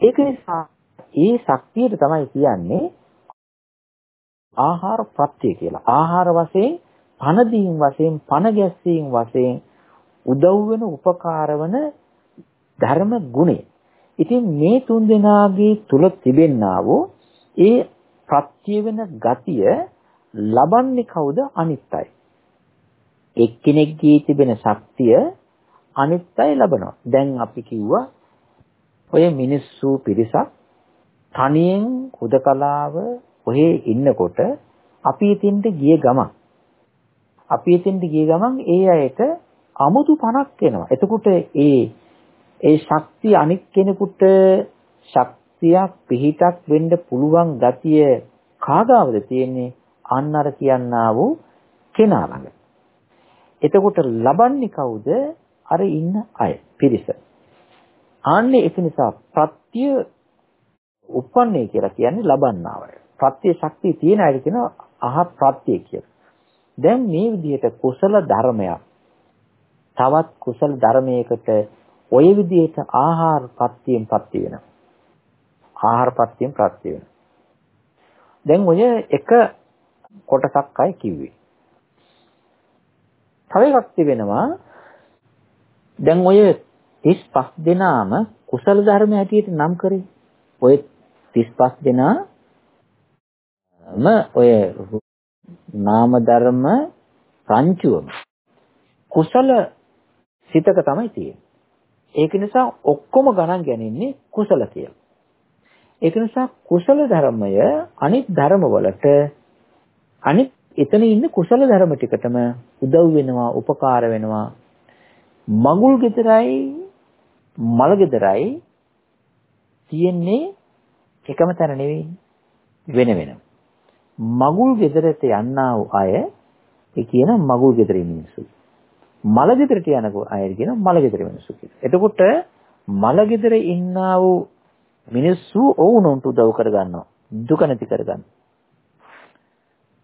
ඒක නිසා ඒ ශක්තියට තමයි කියන්නේ ආහාර ප්‍රත්‍ය කියලා. ආහාර වශයෙන් පණ දීම් වශයෙන් පණ ගැස්සීම් වශයෙන් උදව් වෙන උපකාර වන ධර්ම ගුණය. ඉතින් මේ තුන් දෙනාගේ තුල තිබෙන්නා වූ ඒ ප්‍රත්‍ය වෙන ගතිය ලබන්නේ කවුද අනිත්‍යයි. එක්කෙනෙක්ගේ තිබෙන ශක්තිය අනිත් අය ලබනවා. දැන් අපි කිව්වා ඔය මිනිස්සු පිරිසක් තනියෙන් හුදකලාව ඔහේ ඉන්නකොට අපි ඉතින්ට ගිය ගමන් අපි ඉතින්ට ගිය ගමන් ඒ අයට අමුතු පණක් එනවා. එතකොට ඒ ඒ ශක්තිය අනික් කෙනෙකුට ශක්තියක් පිහිටක් වෙන්න පුළුවන් ගතිය කාගාවද තියෙන්නේ? අන්න අර කියන්නා වූ කෙනා ළඟ. එතකොට ලබන්නේ කවුද? අර ඉන්න අය, පිරිස. ආන්නේ ඒක නිසා ප්‍රත්‍ය උපන්නේ කියලා කියන්නේ ලබන්නවය. ප්‍රත්‍ය ශක්තිය තියෙන අය කියන අහ ප්‍රත්‍ය කියලා. දැන් මේ විදිහට කුසල ධර්මයක් තවත් කුසල ධර්මයකට ඔය විදිහට ආහාර ප්‍රත්‍යයෙන් ප්‍රත්‍ය වෙනවා. ආහාර ප්‍රත්‍යයෙන් ප්‍රත්‍ය වෙනවා. දැන් ඔය එක කොටසක් අය කිව්වේ. තව එකක් තිබෙනවා දැන් ඔය 35 දෙනාම කුසල ධර්ම හැටියට නම් කරේ. ඔය 35 දෙනාම ඔය නාම ධර්ම රංචුවම කුසල සිතක තමයි තියෙන්නේ. ඒක නිසා ඔක්කොම ගණන් ගන්නේ කුසල කියලා. ඒක නිසා කුසල ධර්මය අනිත් ධර්ම වලට අනිත් එතන ඉන්න කුසල ධර්ම ටිකටම උදව් වෙනවා, උපකාර වෙනවා. මගුල් ගෙදරයි මල ගෙදරයි තියෙන්නේ එකම තැන නෙවෙයි වෙන වෙනම. මගුල් ගෙදරට යන්නා වූ අය ඒ කියන මගුල් ගෙදරින් මිනිස්සු. මල ගෙදරට යන අය කියන මල ගෙදර මිනිස්සු කියලා. එතකොට මල ගෙදර ඉන්නා වූ මිනිස්සු ඔවුන්ට උදව් කරගන්නවා. දුක නැති කරගන්නවා.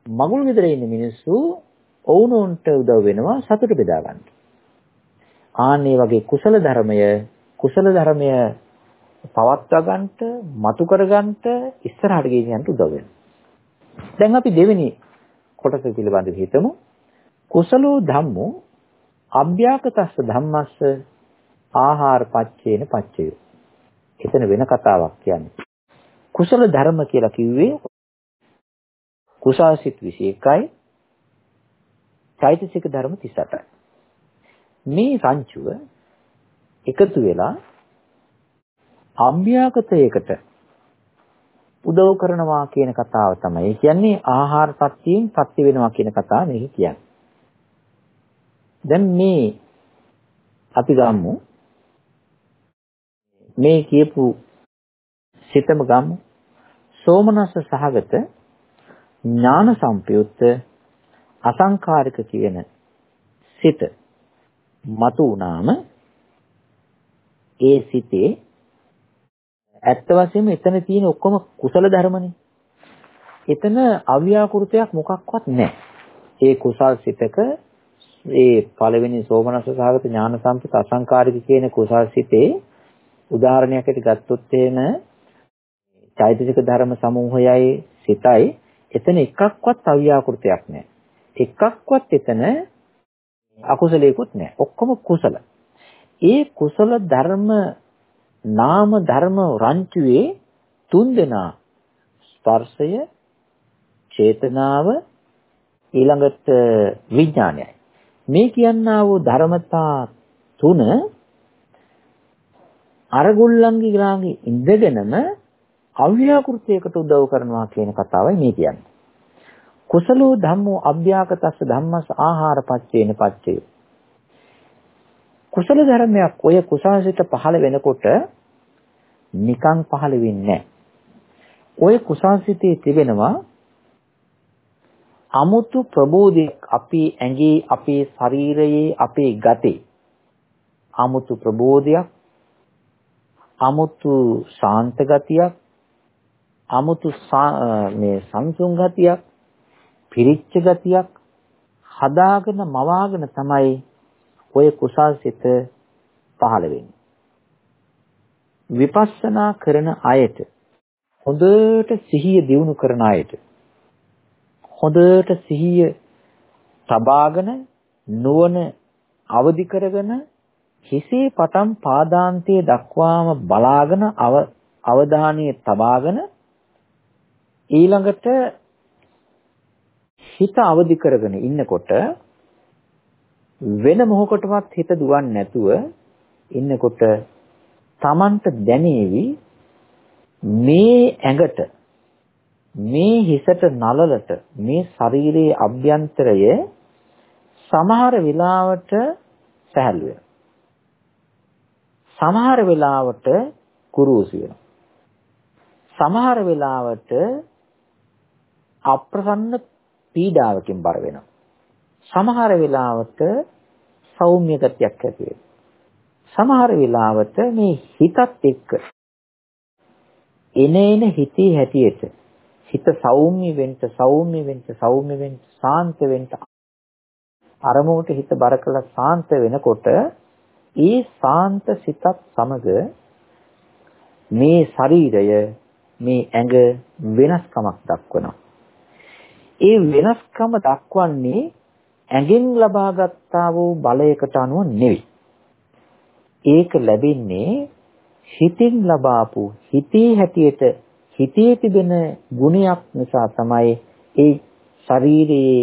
මගුල් ගෙදර ඉන්න මිනිස්සු ඔවුනොන්ට උදව් වෙනවා සතුට බෙදා ගන්න. ආන්නේ වගේ කුසල ධර්මය කුසල ධර්මය පවත්වා ගන්නට, මතු කර ගන්නට, ඉස්සරහට ගෙනියන්න උදව් වෙනවා. දැන් අපි දෙවෙනි කොටස පිළිබඳව හිතමු. කුසලෝ ධම්මෝ අභ්‍යාකතස්ස ධම්මස්ස ආහාර පච්චේන පච්චය. එතන වෙන කතාවක් කියන්නේ. කුසල ධර්ම කියලා කිව්වේ කුසාසිත 21යි චෛතසික ධර්ම 38යි. මේ රංචුව එකතු වෙලා අභ්‍යාගතයකට උදව් කරනවා කියන කතාව තමයි. ඒ කියන්නේ ආහාර සත්‍යයෙන් සත්‍ය වෙනවා කියන කතාව මේක කියන්නේ. දැන් මේ අපි ගමු මේ කියපු සිතම ගමු සෝමනස්ස සහගත ඥාන සම්පයුත්ත අසංකාරික කියන සිත මතු වුණාම ඒ සිතේ ඇත්ත වශයෙන්ම එතන තියෙන ඔක්කොම කුසල ධර්මනේ. එතන අව්‍යාකෘතයක් මොකක්වත් නැහැ. ඒ කුසල් සිතක ඒ පළවෙනි සෝමනස්ස සහගත ඥාන සම්පත අසංකාරික කියන කුසල් සිතේ උදාහරණයකට ගත්තොත් එහෙම චෛතසික ධර්ම සමූහයයි සිතයි එතන එකක්වත් අව්‍යාකෘතයක් නැහැ. එකක්වත් එතන අකුසලයකුත් නැහැ. ඔක්කොම කුසල. ඒ කුසල ධර්ම නාම ධර්ම රංචුවේ තුන් දෙනා ස්පර්ශය, චේතනාව ඊළඟට විඥානයයි. මේ කියන්නා වූ ධර්මතා තුන අරගොල්ලන්ගේ ගාගේ ඉඳගෙනම අව්‍යාකෘතයකට උදව් කරනවා කියන කතාවයි මේ කියන්නේ. කුසලෝ ධම්මෝ අභ්‍යාකතස්ස ධම්මස් ආහාර පච්චේන පච්චය. කුසල ධර්මයක් ඔය කුසාසිත පහළ වෙනකොට නිකං පහළ වෙන්නේ ඔය කුසාසිතේ තිබෙනවා අමුතු ප්‍රබෝධයක් අපේ ඇඟේ අපේ ශරීරයේ අපේ ගතේ අමුතු ප්‍රබෝධයක් අමුතු ශාන්ත ගතියක් 아무තු මේ සංසුන් ගතියක් පිරිච්ච ගතියක් හදාගෙන මවාගෙන තමයි ඔය කුසල් සිත පහළ වෙන්නේ. විපස්සනා කරන අයට හොඳට සිහිය දියුණු කරන අයට හොඳට සිහිය තබාගෙන නුවණ අවදි කරගෙන හිසේ පටන් පාදාන්තයේ දක්වාම බලාගෙන අවධානය තබාගෙන ඊළඟට හිත අවදි කරගෙන ඉන්නකොට වෙන මොහොකටවත් හිත දුවන්නේ නැතුව ඉන්නකොට Tamanට දැනේවි මේ ඇඟට මේ හිසට නලලට මේ ශරීරයේ අභ්‍යන්තරය සමහර වෙලාවට සැහැල්ලු වෙනවා. සමහර වෙලාවට කුරුසු වෙනවා. සමහර වෙලාවට අප්‍රසන්න පීඩාවකින් බර වෙනවා. සමහර වෙලාවට සෞම්‍ය ගතියක් ඇති වෙනවා. සමහර වෙලාවට මේ හිතත් එක්ක එනේන හිතේ හැටියට හිත සෞම්‍ය වෙන්න සෞම්‍ය වෙන්න සෞම්‍ය වෙන්න සාන්ත වෙන්න අරමුණට හිත බර කළ සාන්ත වෙනකොට ඒ සාන්ත සිතත් සමග මේ ශරීරය මේ ඇඟ වෙනස්කමක් දක්වනවා. ඒ වෙනස්කම දක්වන්නේ ඇඟෙන් ලබාගත්තා වූ බලයකට අනුව නෙවෙයි. ඒක ලැබෙන්නේ හිතින් ලබාපු හිතේ හැටියට හිතේ තිබෙන ගුණයක් නිසා තමයි ඒ ශරීරයේ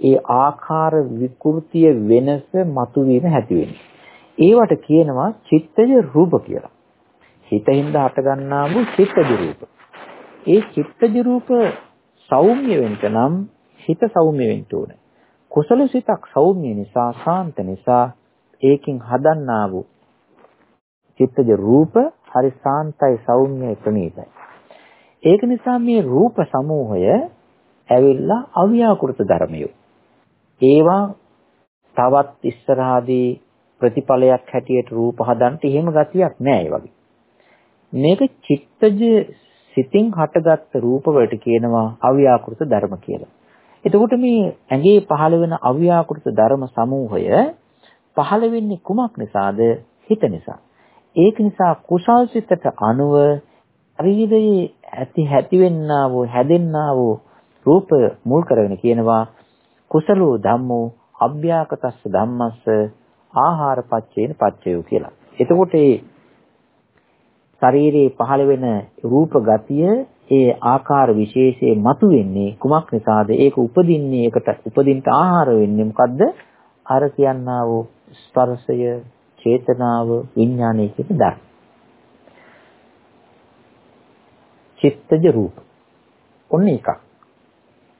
ඒ ආකාර විකෘතිය වෙනස මතුවීම ඇති වෙන්නේ. ඒවට කියනවා චිත්තජ රූප කියලා. හිතින්ද හට ගන්නා වූ චිත්තජ රූප. ඒ චිත්තජ රූප සෞම්‍ය වෙන්න නම් හිත සෞම්‍ය වෙන්න ඕනේ. කුසල සිතක් සෞම්‍ය නිසා සාන්ත නිසා ඒකින් හදන්නා වූ චිත්තජ රූප හරි සාන්තයි සෞම්‍යයි ප්‍රණීතයි. ඒක නිසා මේ රූප සමූහය ඇවිල්ලා අව්‍යාකෘත ධර්මයෝ. ඒවා තවත් ඉස්සරහදී ප්‍රතිඵලයක් හැටියට රූප හදන්න එහෙම ගතියක් නෑ ඒ වගේ. මේක චිත්තජ සිතින් හටගත්ත රූප වලට කියනවා අව්‍යාකෘත ධර්ම කියලා. එතකොට මේ ඇඟේ පහළ වෙන අව්‍යාකෘත ධර්ම සමූහය පහළ වෙන්නේ කුමක් නිසාද? හිත නිසා. ඒක නිසා කුසල් සිතට අනුව ශරීරයේ ඇති හැතිවෙන්නා වූ හැදෙන්නා වූ රූප මුල් කරගෙන කියනවා කුසලෝ ධම්මෝ අභ්‍යාකතස්ස ධම්මස්ස ආහාර පච්චේන පච්චයෝ කියලා. එතකොට ඒ ශරීරයේ පහළ වෙන රූප ගතිය ඒ ආකාර විශේෂයේ මතුවෙන්නේ කුමක් නිසාද? ඒක උපදින්නේ ඒකට උපදින්න ආහාර වෙන්නේ මොකද්ද? අර කියන්නා වූ ස්පර්ශය, චේතනාව, විඥානය කියන ධර්ම. චිත්තජ රූප. ඔන්න එකක්.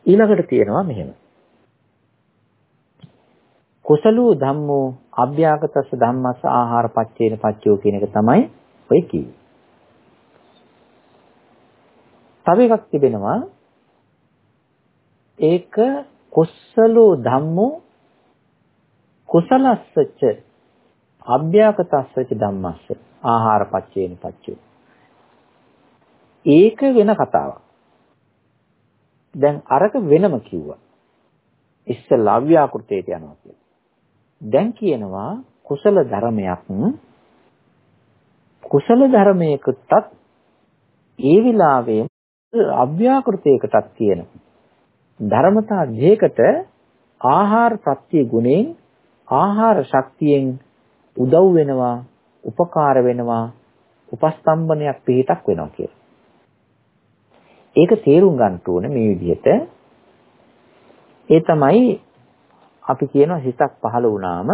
ඊළඟට තියෙනවා මෙහෙම. කුසලෝ ධම්මෝ අභ්‍යාගතස්ස ධම්මස්ස ආහාර පච්චේන පච්චයෝ කියන එක තමයි ඔය කිව්වේ. තව එකක් තිබෙනවා. ඒක කුසලෝ ධම්මෝ කුසලස්සච අභ්‍යාකතස්සච ධම්මස්ස ආහාර පච්චේන පච්චෝ. ඒක වෙන කතාවක්. දැන් අරක වෙනම කිව්වා. ඉස්සෙල්ලා අව්‍යාකෘතයට යනවා කියලා. දැන් කියනවා කුසල ධර්මයක් කුසල ධර්මයකටත් ඒ විලාවේ අව්‍යාකෘතයකටත් කියන ධර්මතා දෙයකට ආහාර ප්‍රත්‍ය ගුණයෙන් ආහාර ශක්තියෙන් උදව් වෙනවා උපකාර වෙනවා උපස්තම්භනයක් පිටක් වෙනවා කියලා. ඒක තේරුම් ගන්න ඕනේ මේ විදිහට. ඒ තමයි අපි කියන හිතක් පහළ වුණාම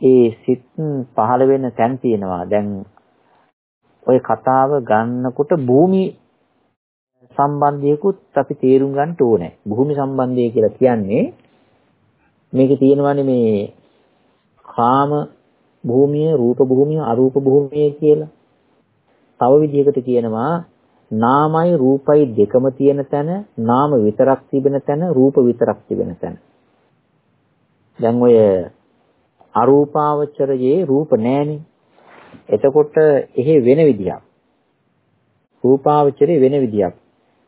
ඒ සිත් පහළ වෙන තැන් තියෙනවා. දැන් ඔය කතාව ගන්නකොට භූමි සම්බන්ධයකුත් අපි තේරුම් ගන්න ඕනේ. භූමි සම්බන්ධය කියලා කියන්නේ මේකේ තියෙනවානේ මේ කාම භූමිය, රූප භූමිය, අරූප භූමිය කියලා. තව විදිහකට කියනවා නාමයි රූපයි දෙකම තියෙන තැන, නාම විතරක් තිබෙන තැන, රූප විතරක් තිබෙන තැන. දැන් ඔය අරූපාවචරයේ රූප නැහෙනේ. එතකොට එහෙ වෙන විදියක්. රූපාවචරයේ වෙන විදියක්.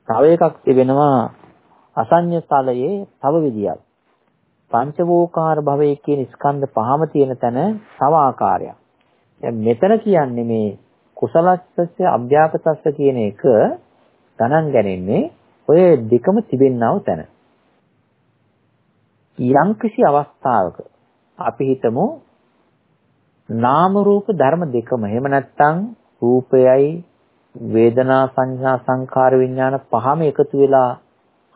තව එකක් තිබෙනවා අසඤ්ඤ තලයේ තව විදියක්. පංචවෝකාර භවයේ කියන ස්කන්ධ පහම තියෙන තැන තව ආකාරයක්. දැන් මෙතන කියන්නේ මේ කුසලස්සස්ස අභ්‍යාපතස්ස කියන එක ගණන් ගන්නේ ඔය දෙකම තිබෙන්නව තැන. යම්කිසි අවස්ථාවක අපි හිතමු නාම රූප ධර්ම දෙකම එහෙම නැත්නම් රූපයයි වේදනා සංඥා සංකාර විඥාන පහම එකතු වෙලා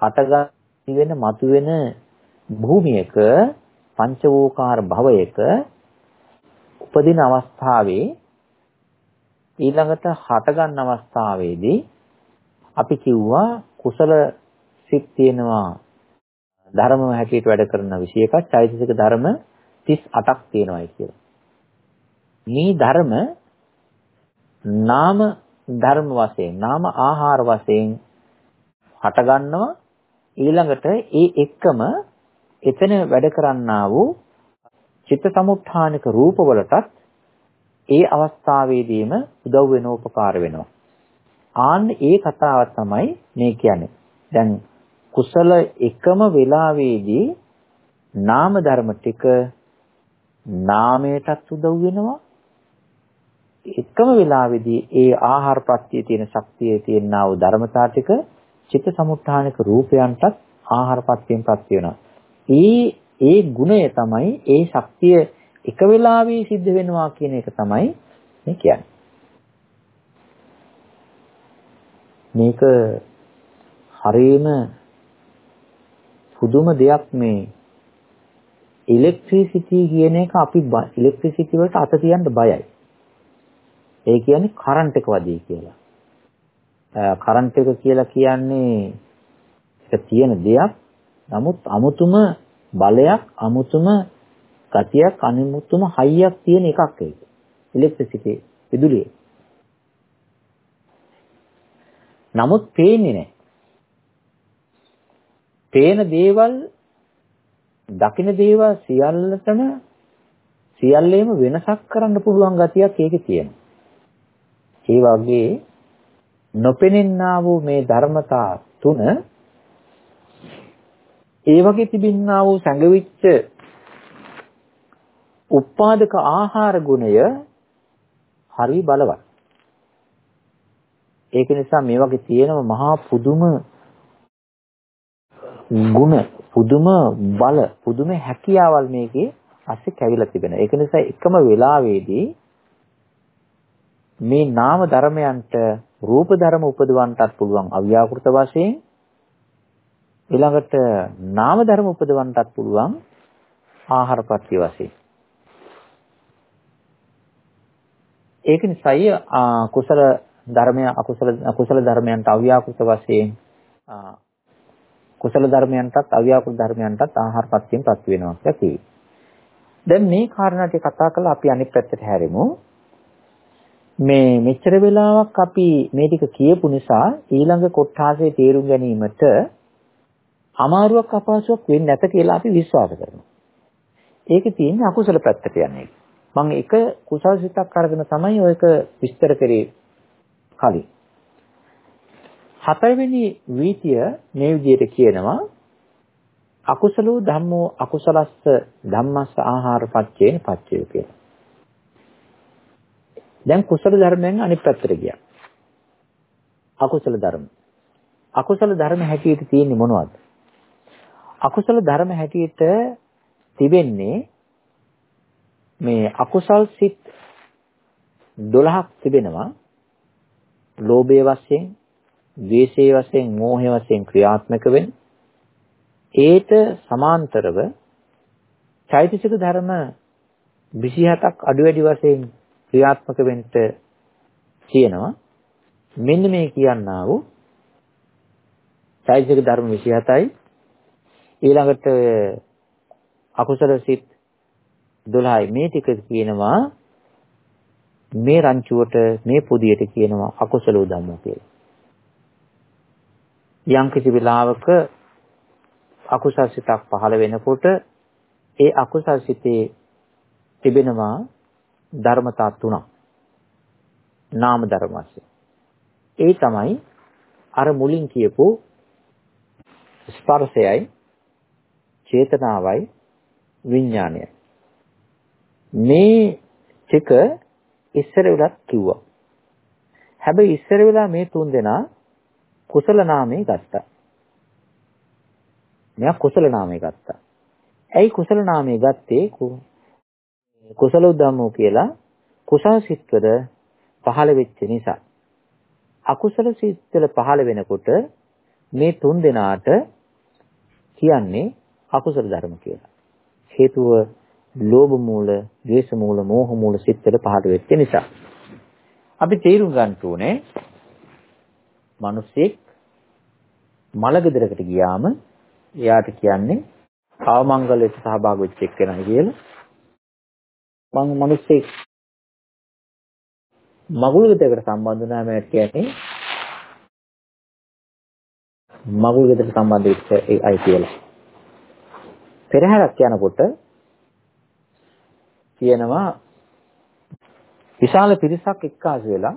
හටගන්න වෙන මතුවෙන භූමියක පංචවෝකාර භවයක උපදින අවස්ථාවේ ඊළඟට හටගන්න අවස්ථාවේදී අපි කිව්වා කුසල සිත් තියෙනවා ධර්ම හැටියට වැඩ කරන 21ක් චෛතසික ධර්ම 38ක් තියෙනවායි කියලා. මේ ධර්ම නාම ධර්ම වශයෙන් නාම ආහාර වශයෙන් හට ගන්නවා ඊළඟට ඒ එක්කම එතන වැඩ කරන්නා වූ චිත්ත සමුත්ථානික රූපවලටත් ඒ අවස්ථාවේදීම උදව් වෙන උපකාර වෙනවා. ආන්න ඒ කතාව තමයි මේ කියන්නේ. දැන් කුසල එකම වෙලාවේදී නාම ධර්ම ටික නාමයටත් උදව් වෙනවා. එකම වෙලාවේදී ඒ ආහාර ප්‍රත්‍යයේ තියෙන ශක්තියේ තියෙනා වූ ධර්මතා ටික චිත්ත සමුත්ථානික රූපයන්ටත් ආහාර ප්‍රත්‍යයෙන් ප්‍රත්‍ය වෙනවා. ඒ ඒ ගුණය තමයි ඒ ශක්තිය එක වෙලාවෙ සිද්ධ වෙනවා කියන එක තමයි මේ කියන්නේ. මේක හරීම පුදුම දෙයක් මේ ඉලෙක්ට්‍රිසිටි කියන එක අපි ඉලෙක්ට්‍රිසිටි වලට අත තියන්න බයයි. ඒ කියන්නේ කරන්ට් එක වදී කියලා. කරන්ට් එක කියලා කියන්නේ ඒක තියෙන දෙයක්. නමුත් අමුතුම බලයක්, අමුතුම ගතියක්, අනිමුතුම හයියක් තියෙන එකක් ඒක. ඉලෙක්ට්‍රිසිටි විදුලිය. නමුත් පේන්නේ නැහැ. පේන දේවල් දකින දේවල් සියල්ලටම සියල්ලේම වෙනසක් කරන්න පුළුවන් ගතියක් ඒකේ තියෙනවා. ඒ වගේ නොපෙනෙන්නා වූ මේ ධර්මතා තුන ඒ වගේ තිබෙන්නා වූ සංගවිච්ච උපාදක ආහාර ගුණය හරි බලවත්. ඒක නිසා මේ වගේ තියෙනම මහා පුදුම ගුණ පුදුම බල පුදුම හැකියාවල් මේකේ අස්සේ කැවිලා තිබෙනවා. ඒක නිසා එකම වෙලාවේදී මේ නාම ධර්මයන්ට රූප ධර්ම උපදවන්නටත් පුළුවන් අව්‍යාකෘත වශයෙන් ඊළඟට නාම ධර්ම උපදවන්නටත් පුළුවන් ආහාරපත්‍ය වශයෙන් ඒක නිසායි කුසල ධර්මය අකුසල අකුසල ධර්මයන්ට අව්‍යාකෘත වශයෙන් කුසල ධර්මයන්ටත් අව්‍යාකෘත ධර්මයන්ටත් ආහාරපත්‍යයෙන් පත් වෙනවා කියලා කිව්වේ. දැන් මේ කාරණා ටික කතා කරලා අපි අනිත් පැත්තට හැරෙමු. මේ මෙච්චර වෙලාවක් අපි මේ ටික කියපු නිසා ඊළඟ කොට්ටාසේ තේරුම් ගැනීමට අමාරුවක් අපහසුයක් වෙන්නේ නැත කියලා අපි විශ්වාස කරනවා. ඒකේ තියෙන අකුසල පැත්තට යන්නේ. මම එක කුසල් සිතක් අරගෙන තමයි ඔයක විස්තර කරේ කලින්. හතරවෙනි වීතිය මේ විදිහට කියනවා අකුසලෝ ධම්මෝ අකුසලස්ස ධම්මස්ස ආහාර පච්චේන පච්චය කියලා. දැන් කුසල ධර්මයන් අනිත් පැත්තට ගියා. අකුසල ධර්ම. අකුසල ධර්ම හැටියට තියෙන්නේ මොනවද? අකුසල ධර්ම හැටියට තිබෙන්නේ මේ අකුසල් සිත් 12ක් තිබෙනවා. ලෝභයේ වශයෙන්, ද්වේෂයේ වශයෙන්, මෝහයේ වශයෙන් ක්‍රියාත්මක වෙන. ඒට සමාන්තරව චෛතසික ධර්ම 27ක් අඩු වැඩි වශයෙන් ක්‍රියාත්මක වෙන්න තියෙනවා. මෙන්න මේ කියන්නා වූ චෛතසික ධර්ම 27යි ඊළඟට අකුසල සිත් 12යි මේ ටික කියනවා මේ රංචුවට මේ පොදියට කියනවා අකුසල ධම්ම කියලා. යම් කිසි වෙලාවක අකුසල් සිතක් පහළ වෙනකොට ඒ අකුසල් සිතේ තිබෙනවා ධර්මතා තුනක්. නාම ධර්ම ඒ තමයි අර මුලින් කියපු ස්පර්ශයයි චේතනාවයි විඥානයයි. මේ ටික ඉස්සර වෙලත් කිව්වා. හැබැයි ඉස්සර වෙලා මේ තුන් දෙනා කුසල නාමය ගත්තා. මෙයා කුසල නාමය ගත්තා. ඇයි කුසල නාමය ගත්තේ? කුසල උද්දම්මෝ කියලා කුසල සිත්වල පහළ වෙච්ච නිසා. අකුසල සිත්වල පහළ වෙනකොට මේ තුන් දෙනාට කියන්නේ අකුසල ධර්ම කියලා. හේතුව ලෝභ මූල, ද්වේෂ මූල, මෝහ මූල සිත්වල පහළ වෙච්ච නිසා. අපි තේරුම් ගන්න ඕනේ මිනිස්සෙක් මලගෙදරකට ගියාම එයාට කියන්නේ ආමංගලයට සහභාගී වෙච්ච එක්කෙනා කියලා. මම මිනිස්සෙක් මගුල් ගෙදරකට සම්බන්ධ වුණාම කියන්නේ මගුල් ගෙදරට සම්බන්ධ වෙච්ච අය කියලා. පෙරහැරක් යනකොට කියනවා විශාල පිරිසක් එක්කාසු වෙලා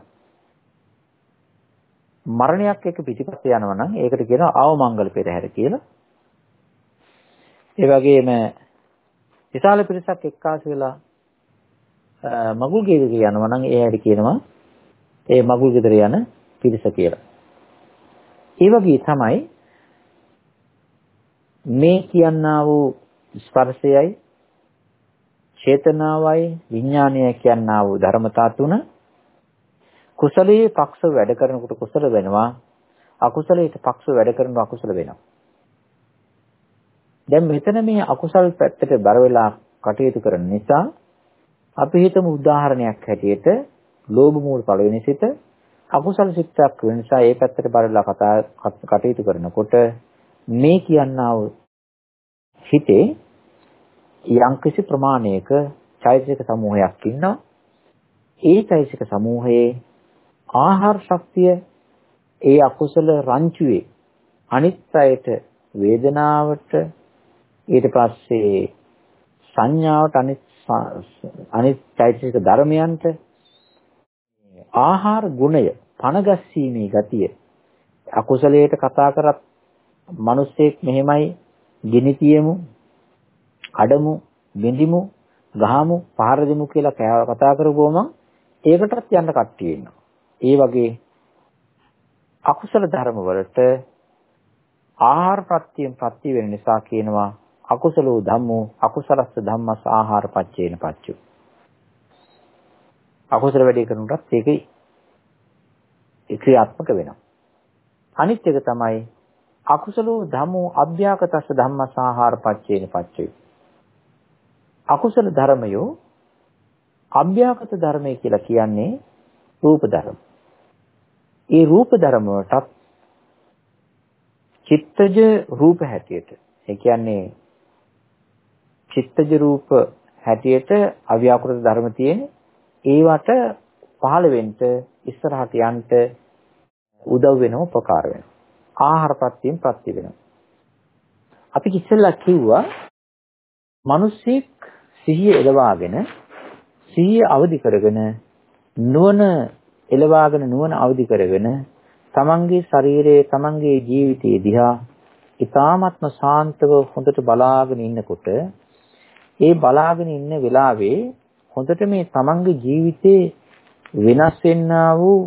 මරණයක් එක්ක පිටිපස්සේ යනවා නම් ඒකට කියනවා අවමංගල පෙරහැර කියලා. ඒ වගේම විශාල පිරිසක් එක්කාසු වෙලා මගුල් ගෙදර යනවා නම් ඒ හැටි කියනවා. ඒ මගුල් ගෙදර යන පිරිස කියලා. ඒ වගේ තමයි මේ කියන්නා වූ ස්පර්ශයයි චේතනාවයි විඥානයයි කියන්නා වූ ධර්මතා තුන කුසලයේ පක්ෂව වැඩ කරනකොට කුසල වෙනවා. අකුසලයේ පක්ෂව වැඩ කරනකොට අකුසල වෙනවා. දැන් මෙතන මේ අකුසල් පැත්තට බර වෙලා කටයුතු කරන නිසා අපි හිතමු උදාහරණයක් හැටියට ලෝභ මූල පළවෙනි සිත අකුසල සිතක් වෙන නිසා ඒ පැත්තට බලලා කතා කටයුතු කරනකොට මේ කියන්නා වූ හිතේ යම්කිසි ප්‍රමාණයක චෛතසික සමූහයක් ඉන්නවා. ඒ චෛතසික සමූහයේ ආහාර ශක්තිය ඒ අකුසල රංචුවේ අනිත් අයට වේදනාවට ඊට පස්සේ සංඥාවට අනිත් අනිත් චෛතසික ධර්මයන්ට ආහාර ගුණය පනගැස්සීමේ ගතිය අකුසලයට කතා කරත් මිනිස්සෙක් මෙහෙමයි ගිනි තියමු කඩමු බිඳිමු ගහමු පහර දෙමු කියලා කතා කරපුවම ඒකටත් යන්න කට්ටිය ඉන්නවා. ඒ වගේ අකුසල ධර්ම වලට ආහාර ප්‍රත්‍යයෙන් ප්‍රත්‍ය වෙන නිසා කියනවා අකුසලෝ ධම්මෝ අකුසලස්ස ධම්මස් ආහාර පච්චේන පච්චු. අකුසල වැඩි කරනකොටත් ඒකේ ක්‍රියාත්මක වෙනවා. අනිත් එක තමයි අකුසලෝ ධම්මෝ අභ්‍යාකතස්ස ධම්මස් ආහාර පච්චේන පච්චය. අකුසල ධර්මයෝ අභ්‍යාකත ධර්මය කියලා කියන්නේ රූප ධර්ම. ඒ රූප ධර්ම වලටත් චිත්තජ රූප හැටියට ඒ කියන්නේ චිත්තජ රූප හැටියට අව්‍යාකෘත ධර්ම තියෙන ඒවට පහළ වෙන්න ඉස්සරහට යන්න උදව් වෙනව උපකාර වෙනවා. ආහාර ප්‍රත්‍යයෙන් ප්‍රත්‍ය වෙනවා. අපි ඉස්සෙල්ලා කිව්වා මිනිස්සෙක් සිහිය එළවාගෙන සිහිය අවදි කරගෙන නුවණ එළවාගෙන නුවණ අවදි කරගෙන තමන්ගේ ශරීරයේ තමන්ගේ ජීවිතයේ දිහා ඊ타ත්ම ශාන්තව හොඳට බලාගෙන ඉන්නකොට ඒ බලාගෙන ඉන්න වෙලාවේ හොඳට මේ තමන්ගේ ජීවිතේ වෙනස් වෙන්නා වූ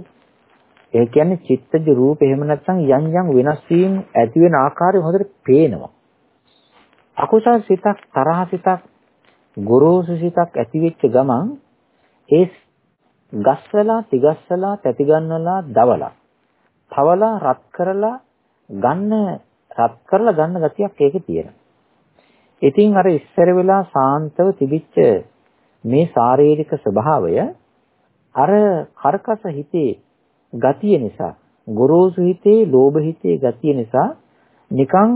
ඒ කියන්නේ චිත්තජ රූප එහෙම නැත්නම් යම් යම් වෙනස් වීම ඇති වෙන ආකාරය හොඳට පේනවා. අකුසල් සිතක් තරහ සිතක් ගොරෝසු සිතක් ඇති වෙච්ච ගමන් ඒ ගස්සලා තිගස්සලා තැති ගන්නලා දවලා තවලා රත් කරලා ගන්න රත් කරලා ගන්න ගතියක් ඒකේ තියෙනවා. ඉතින් අර ඉස්සර වෙලා සාන්තව තිබිච්ච මේ ශාරීරික ස්වභාවය අර කර්කස හිතේ ගතිය නිසා ගොරෝසු හිතේ ලෝභ හිතේ ගතිය නිසා නිකන්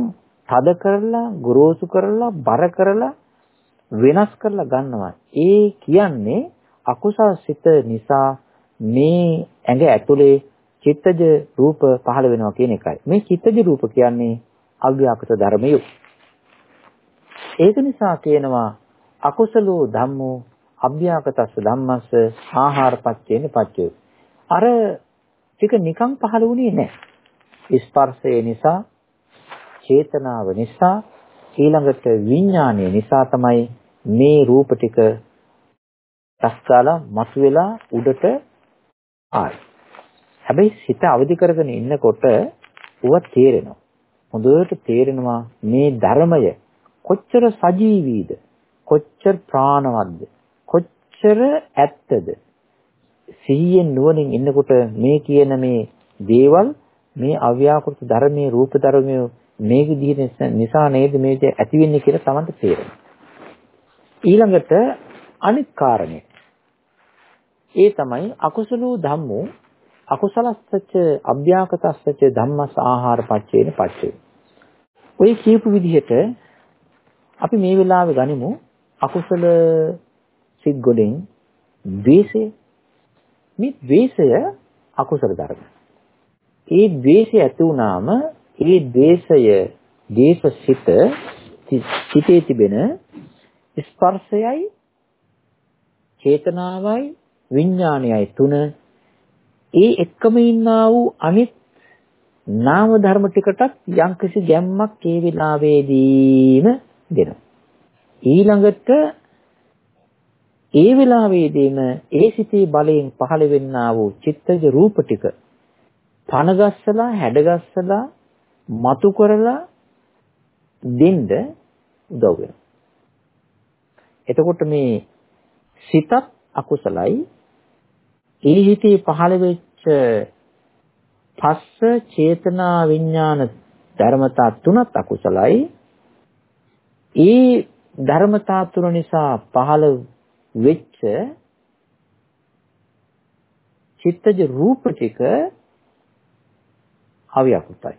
තද කරලා ගොරෝසු කරලා බර කරලා වෙනස් කරලා ගන්නවා. ඒ කියන්නේ අකුසල් සිත නිසා මේ ඇඟ ඇතුලේ චිත්තජ රූප පහළ වෙනවා කියන එකයි. මේ චිත්තජ රූප කියන්නේ අව්‍යාකෘත ධර්මයෝ. ඒක නිසා කියනවා අකුසලෝ ධම්මෝ අභ්‍යාකතස්ස ධම්මස්ස ආහාරපච්චේන පච්චය. අර ටික නිකන් පහළ වුණේ නැහැ. ස්පර්ශය නිසා, චේතනාව නිසා, ඊළඟට විඥානය නිසා තමයි මේ රූප ටික තස්කාලා මතුවෙලා උඩට ආයි. හැබැයි සිත අවදි කරගෙන ඉන්නකොට ඌව තේරෙනවා. හොඳට තේරෙනවා මේ ධර්මය කොච්චර සජීවීද කොච්චර ප්‍රාණවත්ද කොච්චර ඇත්තද සිහියෙන් නුවණින් ඉන්නකොට මේ කියන මේ දේවල් මේ අව්‍යාකෘත ධර්මයේ රූප ධර්මයේ මේ විදිහට නිසා නේද මේක ඇති වෙන්නේ කියලා Tamanට තේරෙනවා. ඊළඟට අනිත් කාරණේ. ඒ තමයි අකුසලෝ ධම්මෝ අකුසලස්සච අභ්‍යාකතස්සච ධම්මස් ආහාර පච්චේන පච්චේ. ඔය කියපු විදිහට අපි මේ වෙලාවේ ගනිමු අකුසල සිත් ගොඩෙන් ද්වේෂය මේ ද්වේෂය අකුසල ධර්ම. ඒ ද්වේෂය ඇති වුනාම ඒ ද්වේෂය දේශසිත සිතේ තිබෙන ස්පර්ශයයි චේතනාවයි විඥානයයි තුන ඒ එක්කම ඉන්නා වූ අනිත් නාම ධර්ම ටිකටත් යම්කිසි ගැම්මක් ඒ වෙලාවේදීම දෙනවා. ඊළඟට ඒ වෙලාවේදීම ඒ සිතේ බලයෙන් පහළ වෙන්නා වූ චිත්තජ රූප ටික පනගස්සලා හැඩගස්සලා මතු කරලා දෙන්න උදව් වෙනවා. එතකොට මේ සිතත් අකුසලයි ඒ හිතේ පහළ වෙච්ච පස්ස චේතනා විඥාන ධර්මතා තුනත් අකුසලයි ඒ ධර්මතා තුන නිසා පහළ වෙච්ච චිත්තජ රූප ටික අව්‍යාකෘතයි.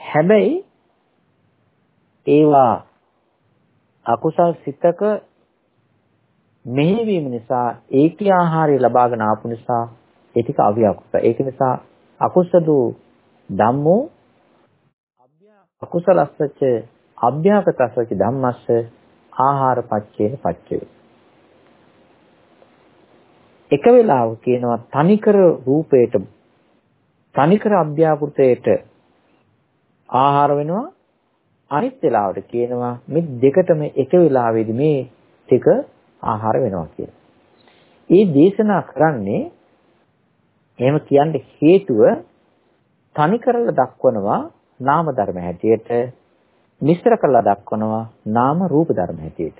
හැබැයි ඒවා අකුසල් සිතක මෙහෙවීම නිසා ඒකී ආහාරය ලබාගෙන ආපු නිසා ඒ ටික අව්‍යාකෘතයි. ඒක නිසා අකුසලු ධම්මෝ අකුසලස්සච අභ්‍යාකතස්සච ධම්මස්ස ආහාර පච්චේන පච්චේ. එක වෙලාවක කියනවා තනිකර රූපයට තනිකර අභ්‍යාකෘතයට ආහාර වෙනවා අනිත් වෙලාවට කියනවා මේ දෙකටම එක වෙලාවෙදි මේ ටික ආහාර වෙනවා කියලා. ඒ දේශනා කරන්නේ එහෙම කියන්න හේතුව තනි කරලා දක්වනවා නාම ධර්ම හැටියට මිශ්‍ර කරලා දක්වනවා නාම රූප ධර්ම හැටියට.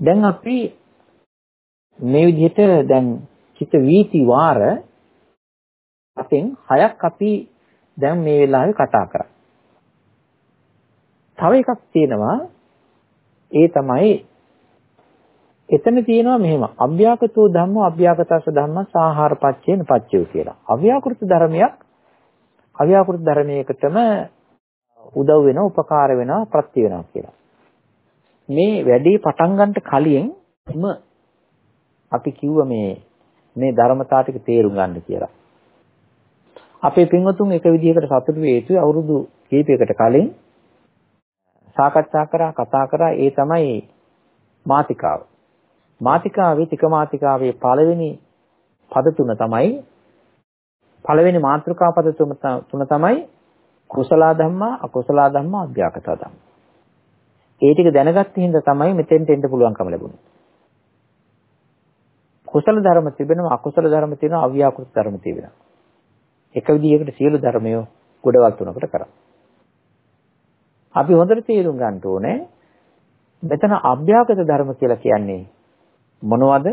දැන් අපි මේ විදිහට දැන් චිත්ත වීති වාර අපෙන් හයක් අපි දැන් මේ වෙලාවේ කතා කරා. තව එකක් තියෙනවා ඒ තමයි එතන තියෙනවා මෙහෙම අභ්‍යාකතෝ ධම්ම අභ්‍යාකතස්ස ධම්ම සාහාර පච්චේන පච්චයෝ කියලා. අව්‍යාකෘත ධර්මයක් අව්‍යාකෘත ධර්මයකටම උදව් වෙනවා උපකාර වෙනවා ප්‍රත්‍ය වෙනවා කියලා. මේ වැඩේ පටන් ගන්නට කලින් අපි කිව්ව මේ මේ ධර්මතාව ටික තේරුම් ගන්න කියලා. අපේ පින්වතුන් එක විදිහකට සතුටු වේ යුතුයි අවුරුදු කීපයකට කලින් සාකච්ඡා කරා කතා කරා ඒ තමයි මාතිකාව. මාතිකාවේ තික මාතිකාවේ පළවෙනි පද තුන තමයි පළවෙනි මාත්‍රිකා පද තුන තමයි කුසල ධම්මා අකුසල ධම්මා අභ්‍යාකත ධම්මා. ඒ ටික දැනගත්ත හින්දා තමයි මෙතෙන්ට එන්න පුළුවන්කම ලැබුණේ. කුසල ධර්ම තිබෙනවා අකුසල ධර්ම තියෙනවා අව්‍යාකෘත ධර්ම තිබෙනවා. එක විදිහකට සියලු ධර්මය ගොඩවල් තුනකට කරා. අපි හොඳට තේරුම් ගන්න ඕනේ මෙතන අභ්‍යාගත ධර්ම කියලා කියන්නේ මොනවද?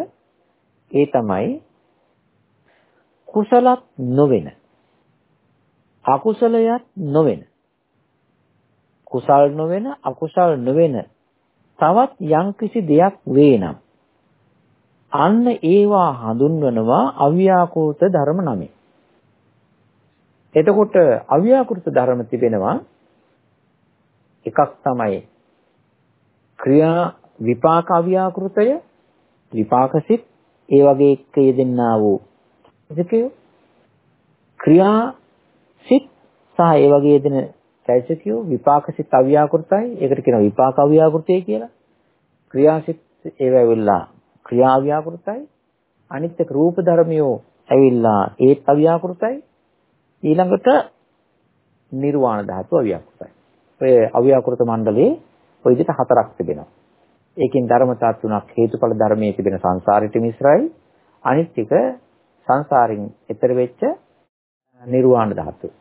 ඒ තමයි කුසලත් නොවෙන අකුසලයක් නොවෙන. කුසල් නොවෙන අකුසල් නොවෙන. තවත් යම්කිසි දෙයක් වේනම් අන්න ඒවා හඳුන්වනවා අව්‍යාකෘත ධර්ම නමින්. එතකොට අව්‍යාකෘත ධර්ම තිබෙනවා එකක් තමයි ක්‍රියා විපාක අව්‍යාකෘතය විපාකසිත ඒ වගේ එක්ක යෙදෙන්නා වූ චෛතසිකය ක්‍රියා සිත් සහ ඒ වගේ යෙදෙන චෛතසිකය විපාකසිත අව්‍යාකෘතයි. ඒකට කියනවා විපාක අව්‍යාකෘතය කියලා. ක්‍රියාසිත ඒවා වෙලා ක්‍රියා අව්‍යාකෘතයි. අනිත් එක රූප ධර්මියෝ ඇවිල්ලා ඒත් අව්‍යාකෘතයි. ඊළඟට නිර්වාණ ධාතු අව්‍යාකෘතයි. ඔය අව්‍යාකෘත මණ්ඩලයේ ඔය විදිහට හතරක් තිබෙනවා. ඒකෙන් ධර්මතා තුනක් හේතුඵල ධර්මයේ තිබෙන සංසාරිත මිශ්‍රයි අනිත් ටික සංසාරින් එතර වෙච්ච නිර්වාණ ධාතු.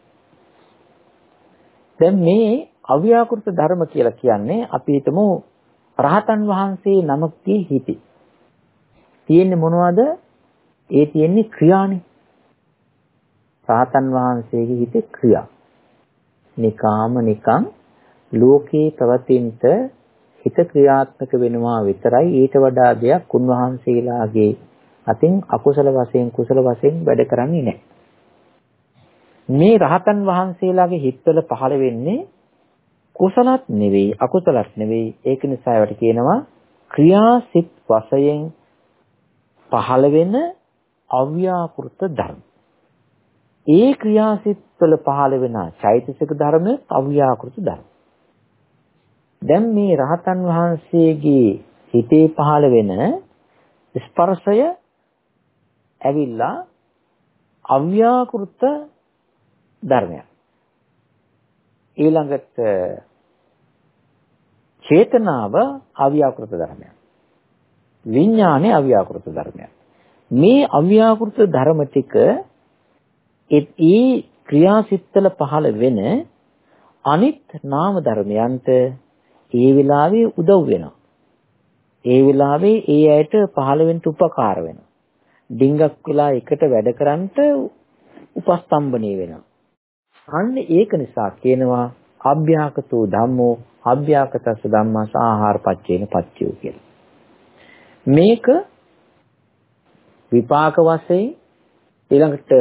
දැන් මේ අව්‍යාකෘත ධර්ම කියලා කියන්නේ අපි හිතමු රහතන් වහන්සේ නමකගේ හිතේ. තියෙන්නේ මොනවද? ඒ තියෙන්නේ ක්‍රියානේ. රහතන් වහන්සේගේ හිතේ ක්‍රියා. නිකාම නිකං ලෝකේ ප්‍රවතින්ට හිත ක්‍රියාත්මක වෙනවා විතරයි ඊට වඩා දෙයක් උන්වහන්සේලාගේ අතින් අකුසල වශයෙන් කුසල වශයෙන් වැඩ කරන්නේ නැහැ. මේ රහතන් වහන්සේලාගේ හිතවල පහළ වෙන්නේ කුසලත් නෙවෙයි අකුසලත් නෙවෙයි ඒක නිසා ඒවට කියනවා ක්‍රියාසිත වශයෙන් පහළ වෙන අව්‍යාකෘත ධර්ම. ඒ ක්‍රියාසිත වල පහළ වෙන චෛතසික ධර්ම අව්‍යාකෘත ධර්ම. දැන් මේ රහතන් වහන්සේගේ හිතේ පහළ වෙන ස්පර්ශය ඇවිල්ලා අව්‍යාකෘත ධර්මයක්. ඊළඟට චේතනාව අව්‍යාකෘත ධර්මයක්. විඥානේ අව්‍යාකෘත ධර්මයක්. මේ අව්‍යාකෘත ධර්ම ටික ඒ ක්‍රියාසිටල පහළ වෙන අනිත් නාම ධර්මයන්ට ඒ වෙලාවේ උදව් වෙනවා. ඒ වෙලාවේ ඒ ඇයට පහළ වෙන්න උපකාර වෙනවා. ඩිංගක් වෙලා එකට වැඩ කරන්නට උපස්තම්බනේ වෙනවා. අන්න ඒක නිසා කියනවා අභ්‍යාකතෝ ධම්මෝ අභ්‍යාකතස්ස ධම්මස් ආහාර පච්චේන පච්චයෝ කියලා. මේක විපාක වශයෙන් ඊළඟට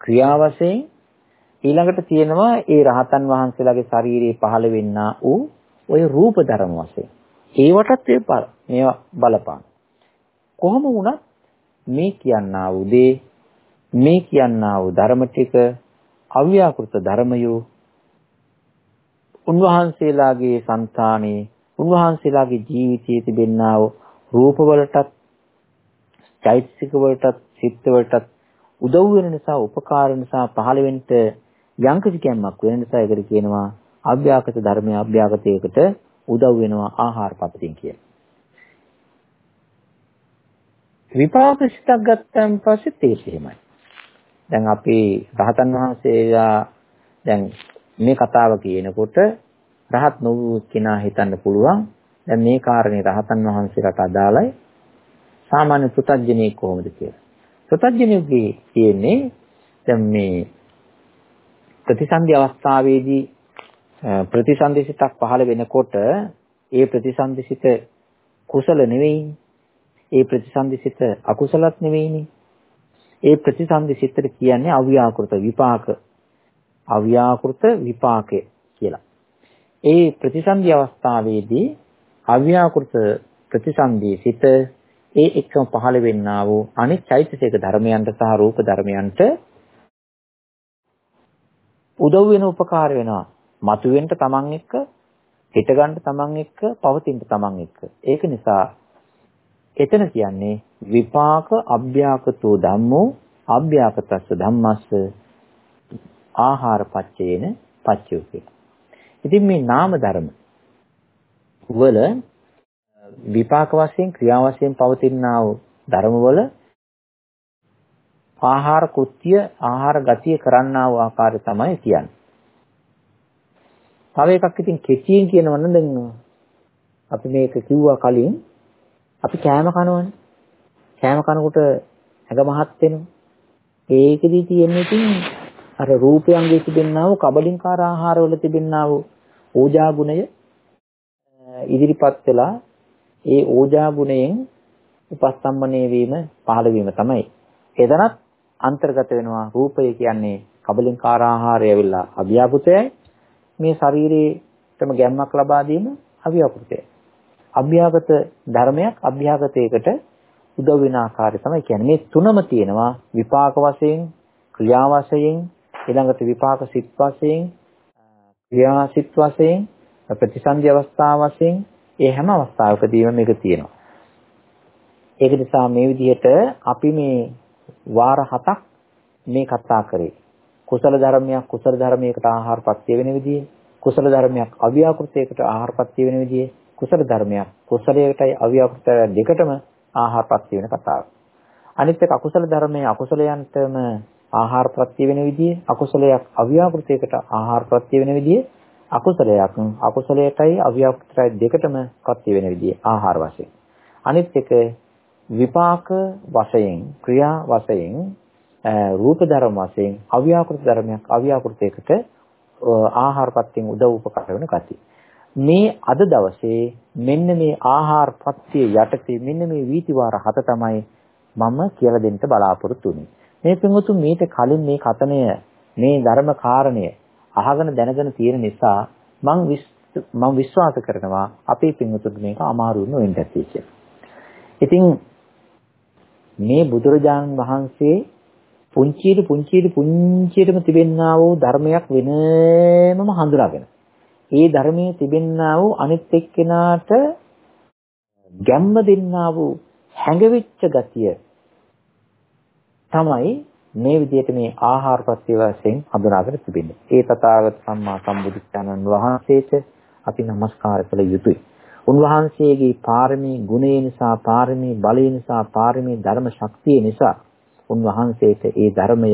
ක්‍රියා වශයෙන් ඊළඟට තියෙනවා ඒ රහතන් වහන්සේලාගේ ශරීරයේ පහළ වෙන්නා වූ ওই රූප ධර්ම වශයෙන්. ඒවටත් මේවා බලපාන. කොහොම වුණත් මේ කියන්නා වූ දේ මේ කියන්නා වූ ධර්ම ටික අව්‍යාකෘත ධර්මයෝ උන්වහන්සේලාගේ సంతානේ උන්වහන්සේලාගේ ජීවිතයේ තිබෙනා වූ රූපවලටත් චෛතසික වලටත් සිත් වලටත් උදව් වෙන නිසා උපකාර නිසා පහළ වෙන්න යංකිසි කැම්මක් වෙන නිසා ඒකට කියනවා අභ්‍යාකත ධර්මයේ අභ්‍යාකතයකට උදව් වෙනවා ආහාරපත්තිය කියලා. විපාක සිතක් ගත්තන් පස්සේ තේස් එහෙමයි. දැන් අපි රහතන් වහන්සේලා දැන් මේ කතාව කියනකොට රහත් නොවූ කෙනා හිතන්න පුළුවන් දැන් මේ කාරණේ රහතන් වහන්සේලාට අදාළයි සාමාන්‍ය පුතඥයෙක් කොහොමද කියලා. පුතඥයෙක්ගේ කියන්නේ දැන් මේ ප්‍රතිසන්දි අවස්ථාවේදී ප්‍රතිසන්දිසිතක් පහළ වෙනකොට ඒ ප්‍රතිසන්දිසිත කුසල නෙවෙයිනේ. ඒ ප්‍රතිසන්දිසිත අකුසලත් නෙවෙයිනේ. ඒ ප්‍රතිසන්දිසිතට කියන්නේ අව්‍යාකෘත විපාක. අව්‍යාකෘත විපාකය කියලා. ඒ ප්‍රතිසන්දි අවස්ථාවේදී අව්‍යාකෘත ප්‍රතිසන්දිසිත ඒ එක්කම පහළ වෙන්නා වූ අනිත් චෛතසික ධර්මයන්ට සහ රූප ධර්මයන්ට උදව් වෙන උපකාර වෙනවා. මතුවෙන්න තමන් එක්ක හිට ගන්න තමන් එක්ක පවතින්න තමන් එක්ක. ඒක නිසා එතන කියන්නේ විපාක අභ්‍යාකතෝ ධම්මෝ අභ්‍යාකතස්ස ධම්මස්ස ආහාර පච්චේන පච්චයෝ කියලා. ඉතින් මේ නාම ධර්ම වල විපාක වශයෙන් ක්‍රියා වශයෙන් පවතිනා වූ ධර්ම වල ආහාර කෘත්‍ය ආහාර ගතිය කරන්නා වූ ආකාරය තමයි කියන්නේ. තව එකක් ඉතින් කෙටියෙන් කියනවා නම් දැන් අපි මේක කිව්වා කලින් අපි කෑම කනවනේ. කෑම කනකොට ඇඟ මහත් වෙනවා. ඒකෙදි තියෙන්නේ ඉතින් අර රූපයන්ගේ තිබෙනා වූ කබලින්කාර ආහාරවල තිබෙනා වූ ඕජා ගුණය ඉදිරිපත් වෙලා ඒ ඕජා ගුණයෙන් උපස්තම්බනේ වීම පහළ වීම තමයි. එදනත් අන්තර්ගත වෙනවා රූපය කියන්නේ කබලින්කාර ආහාරය ඇවිල්ලා අභ්‍යාපෘතයයි මේ ශරීරයේටම ගැම්මක් ලබා දීම අභ්‍යාකෘතය. අභ්‍යාගත ධර්මයක් අභ්‍යාගතයකට උදව් වෙන ආකාරය තමයි කියන්නේ. මේ තුනම තියෙනවා විපාක වශයෙන්, ක්‍රියා වශයෙන්, ඊළඟට විපාක සිත් වශයෙන්, ක්‍රියා සිත් වශයෙන්, ප්‍රතිසන්දි අවස්ථාව වශයෙන්, ඒ හැම අවස්ථාවකදීම මේක තියෙනවා. ඒක නිසා මේ විදිහට අපි මේ වාර හතක් මේ කතා කරේ. කුසල ධර්මයක් කුසල ධර්මයකට ආහාරපත්‍ය වෙන විදිය කුසල ධර්මයක් අව්‍යාකෘතයකට ආහාරපත්‍ය වෙන විදිය කුසල ධර්මයක් කුසලයකටයි අව්‍යාකෘතය දෙකටම ආහාරපත්‍ය වෙන කතාව. අනිත් එක අකුසල ධර්මයේ අකුසලයන්ටම ආහාරපත්‍ය වෙන විදිය අකුසලයක් අව්‍යාකෘතයකට ආහාරපත්‍ය වෙන විදිය අකුසලයක් අකුසලයටයි අව්‍යාකෘතයයි දෙකටම පත්‍ය වෙන විදිය ආහාර වශයෙන්. අනිත් එක විපාක වශයෙන් ක්‍රියා වශයෙන් රූප ධර්ම වශයෙන් අව්‍යාකෘත ධර්මයක් අව්‍යාකෘතයකට ආහාරපත්‍යෙන් උදව් උපකාර වෙන ගතිය. මේ අද දවසේ මෙන්න මේ ආහාරපත්‍ය යටතේ මෙන්න මේ වීතිවාර හත තමයි මම කියලා දෙන්න බලාපොරොත්තු වෙන්නේ. මේ පින්වතුන් මීට කලින් මේ කතනය මේ ධර්ම කාරණය අහගෙන දැනගෙන තියෙන නිසා මම මම විශ්වාස කරනවා අපේ පින්වතුන් මේක අමාරු වෙන්න ඇති කියලා. ඉතින් මේ බුදුරජාණන් වහන්සේ පුංචියට පුංචියට පුංචියටම තිබෙන්නා වූ ධර්මයක් වෙනමම හඳුනාගෙන ඒ ධර්මයේ තිබෙන්නා වූ අනිත් එක්කෙනාට ගැම්ම දෙන්නා වූ හැඟවිච්ච ගතිය තමයි මේ විදිහට මේ ආහාර ප්‍රත්‍ය වශයෙන් හඳුනාගෙන තිබෙන්නේ. ඒ තථාගත සම්මා සම්බුදුච්චානන් වහන්සේට අපි নমස්කාර කළ යුතුයි. උන්වහන්සේගේ පාරමී ගුණය නිසා, පාරමී බලය නිසා, පාරමී ධර්ම ශක්තිය නිසා උන්වහන්සේට ඒ ධර්මය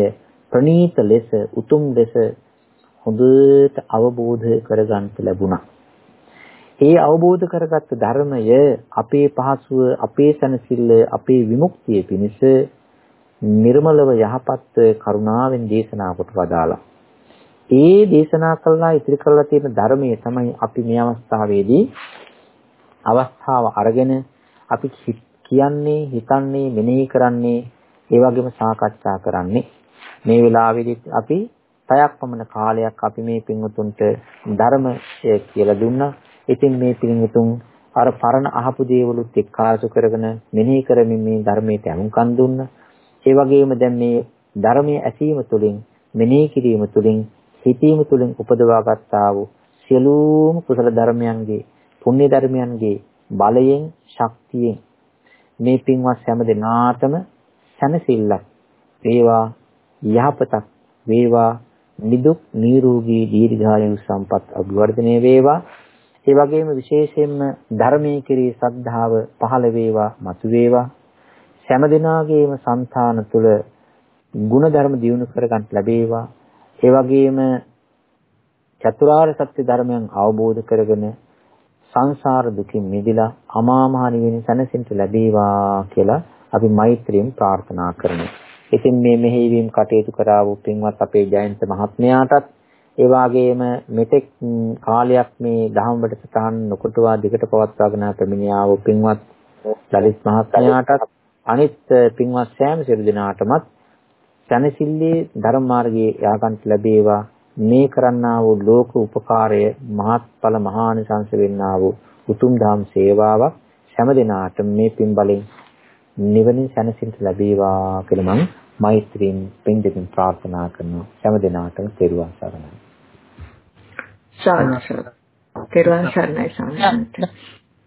ප්‍රණීත ලෙස, උතුම් ලෙස හොඳට අවබෝධ කරගන්න ලැබුණා. ඒ අවබෝධ කරගත්ත ධර්මය අපේ පහසුව, අපේ සනසිල්ල, අපේ විමුක්තිය පිණිස නිර්මලව යහපත් කරුණාවෙන් දේශනා කොට වදාලා. ඒ දේශනා කළා ඉතිරි කළා තියෙන ධර්මයේ තමයි අපි මේ අවස්ථාවේදී අවස්ථාව අරගෙන අපි කියන්නේ හිතන්නේ මෙනෙහි කරන්නේ ඒ වගේම සාකච්ඡා කරන්නේ මේ වෙලාවේදී අපි පැයක් පමණ කාලයක් අපි මේ පින්වුතුන්ට ධර්මය කියලා දුන්නා. ඉතින් මේ පින්වුතුන් අර පරණ අහපු දේවලුත් එක්කාසු කරගෙන මෙනෙහි කරමින් මේ ධර්මයට අනුකම් දුන්නා. ඒ වගේම දැන් මේ ධර්මයේ ඇසීම තුළින් මෙනෙහි කිරීම තුළින් හිතීම තුළින් උපදවා ගත්තා වූ සියලුම කුසල ධර්මයන්ගේ පුණ්‍ය ධර්මයන්ගේ බලයෙන් ශක්තියෙන් මේ පින්වත් හැම දිනාටම සැනසෙල්ලක් වේවා යහපතක් වේවා නිදුක් නිරෝගී දීර්ඝායු සම්පත් අභිවර්ධනය වේවා. ඒ වගේම විශේෂයෙන්ම ධර්මයේ කෙරෙහි ශ්‍රද්ධාව පහළ වේවා මතු වේවා. හැම දිනාගේම సంతාන තුළ ගුණ ධර්ම දියුණු කරගන්න ලැබේවා. ඒ වගේම චතුරාර්ය සත්‍ය ධර්මයන් අවබෝධ කරගෙන සංසාර දුකින් මිදලා අමා මහ නිවන සැනසෙන්න ලැබේවා කියලා අපි මෛත්‍රියෙන් ප්‍රාර්ථනා කරනවා. ඉතින් මේ මෙහෙයවීම කටයුතු කරා වූ පින්වත් අපේ ජයන්ත මහත්මයාටත් ඒ වගේම මෙතෙක් කාලයක් මේ දහම් වැඩසටහන් නොකොටවා දිගට පවත්වාගෙන පැමිණියා වූ පින්වත් ලලිත් මහත්මයාටත් අනිත් පින්වත් සෑම සියලු දෙනාටමත් සනසිල්ලේ ධර්ම මාර්ගයේ යාගන්ට ලැබේවා. මේ කරන්නා වූ ලෝක උපකාරය මහත්ඵල මහානිසංස වෙන්නා වූ උතුම් ධම් සේවාවක් හැම දිනාට මේ පින් බලෙන් නිවනින් සැනසෙන්න ලැබේවා කියලා මම මෛත්‍රියෙන් පින් දෙමින් ප්‍රාර්ථනා කරනවා. හැම දිනාටම තෙරුවන් සරණයි. සාදු සාදු තෙරුවන් සරණයි සාමණේර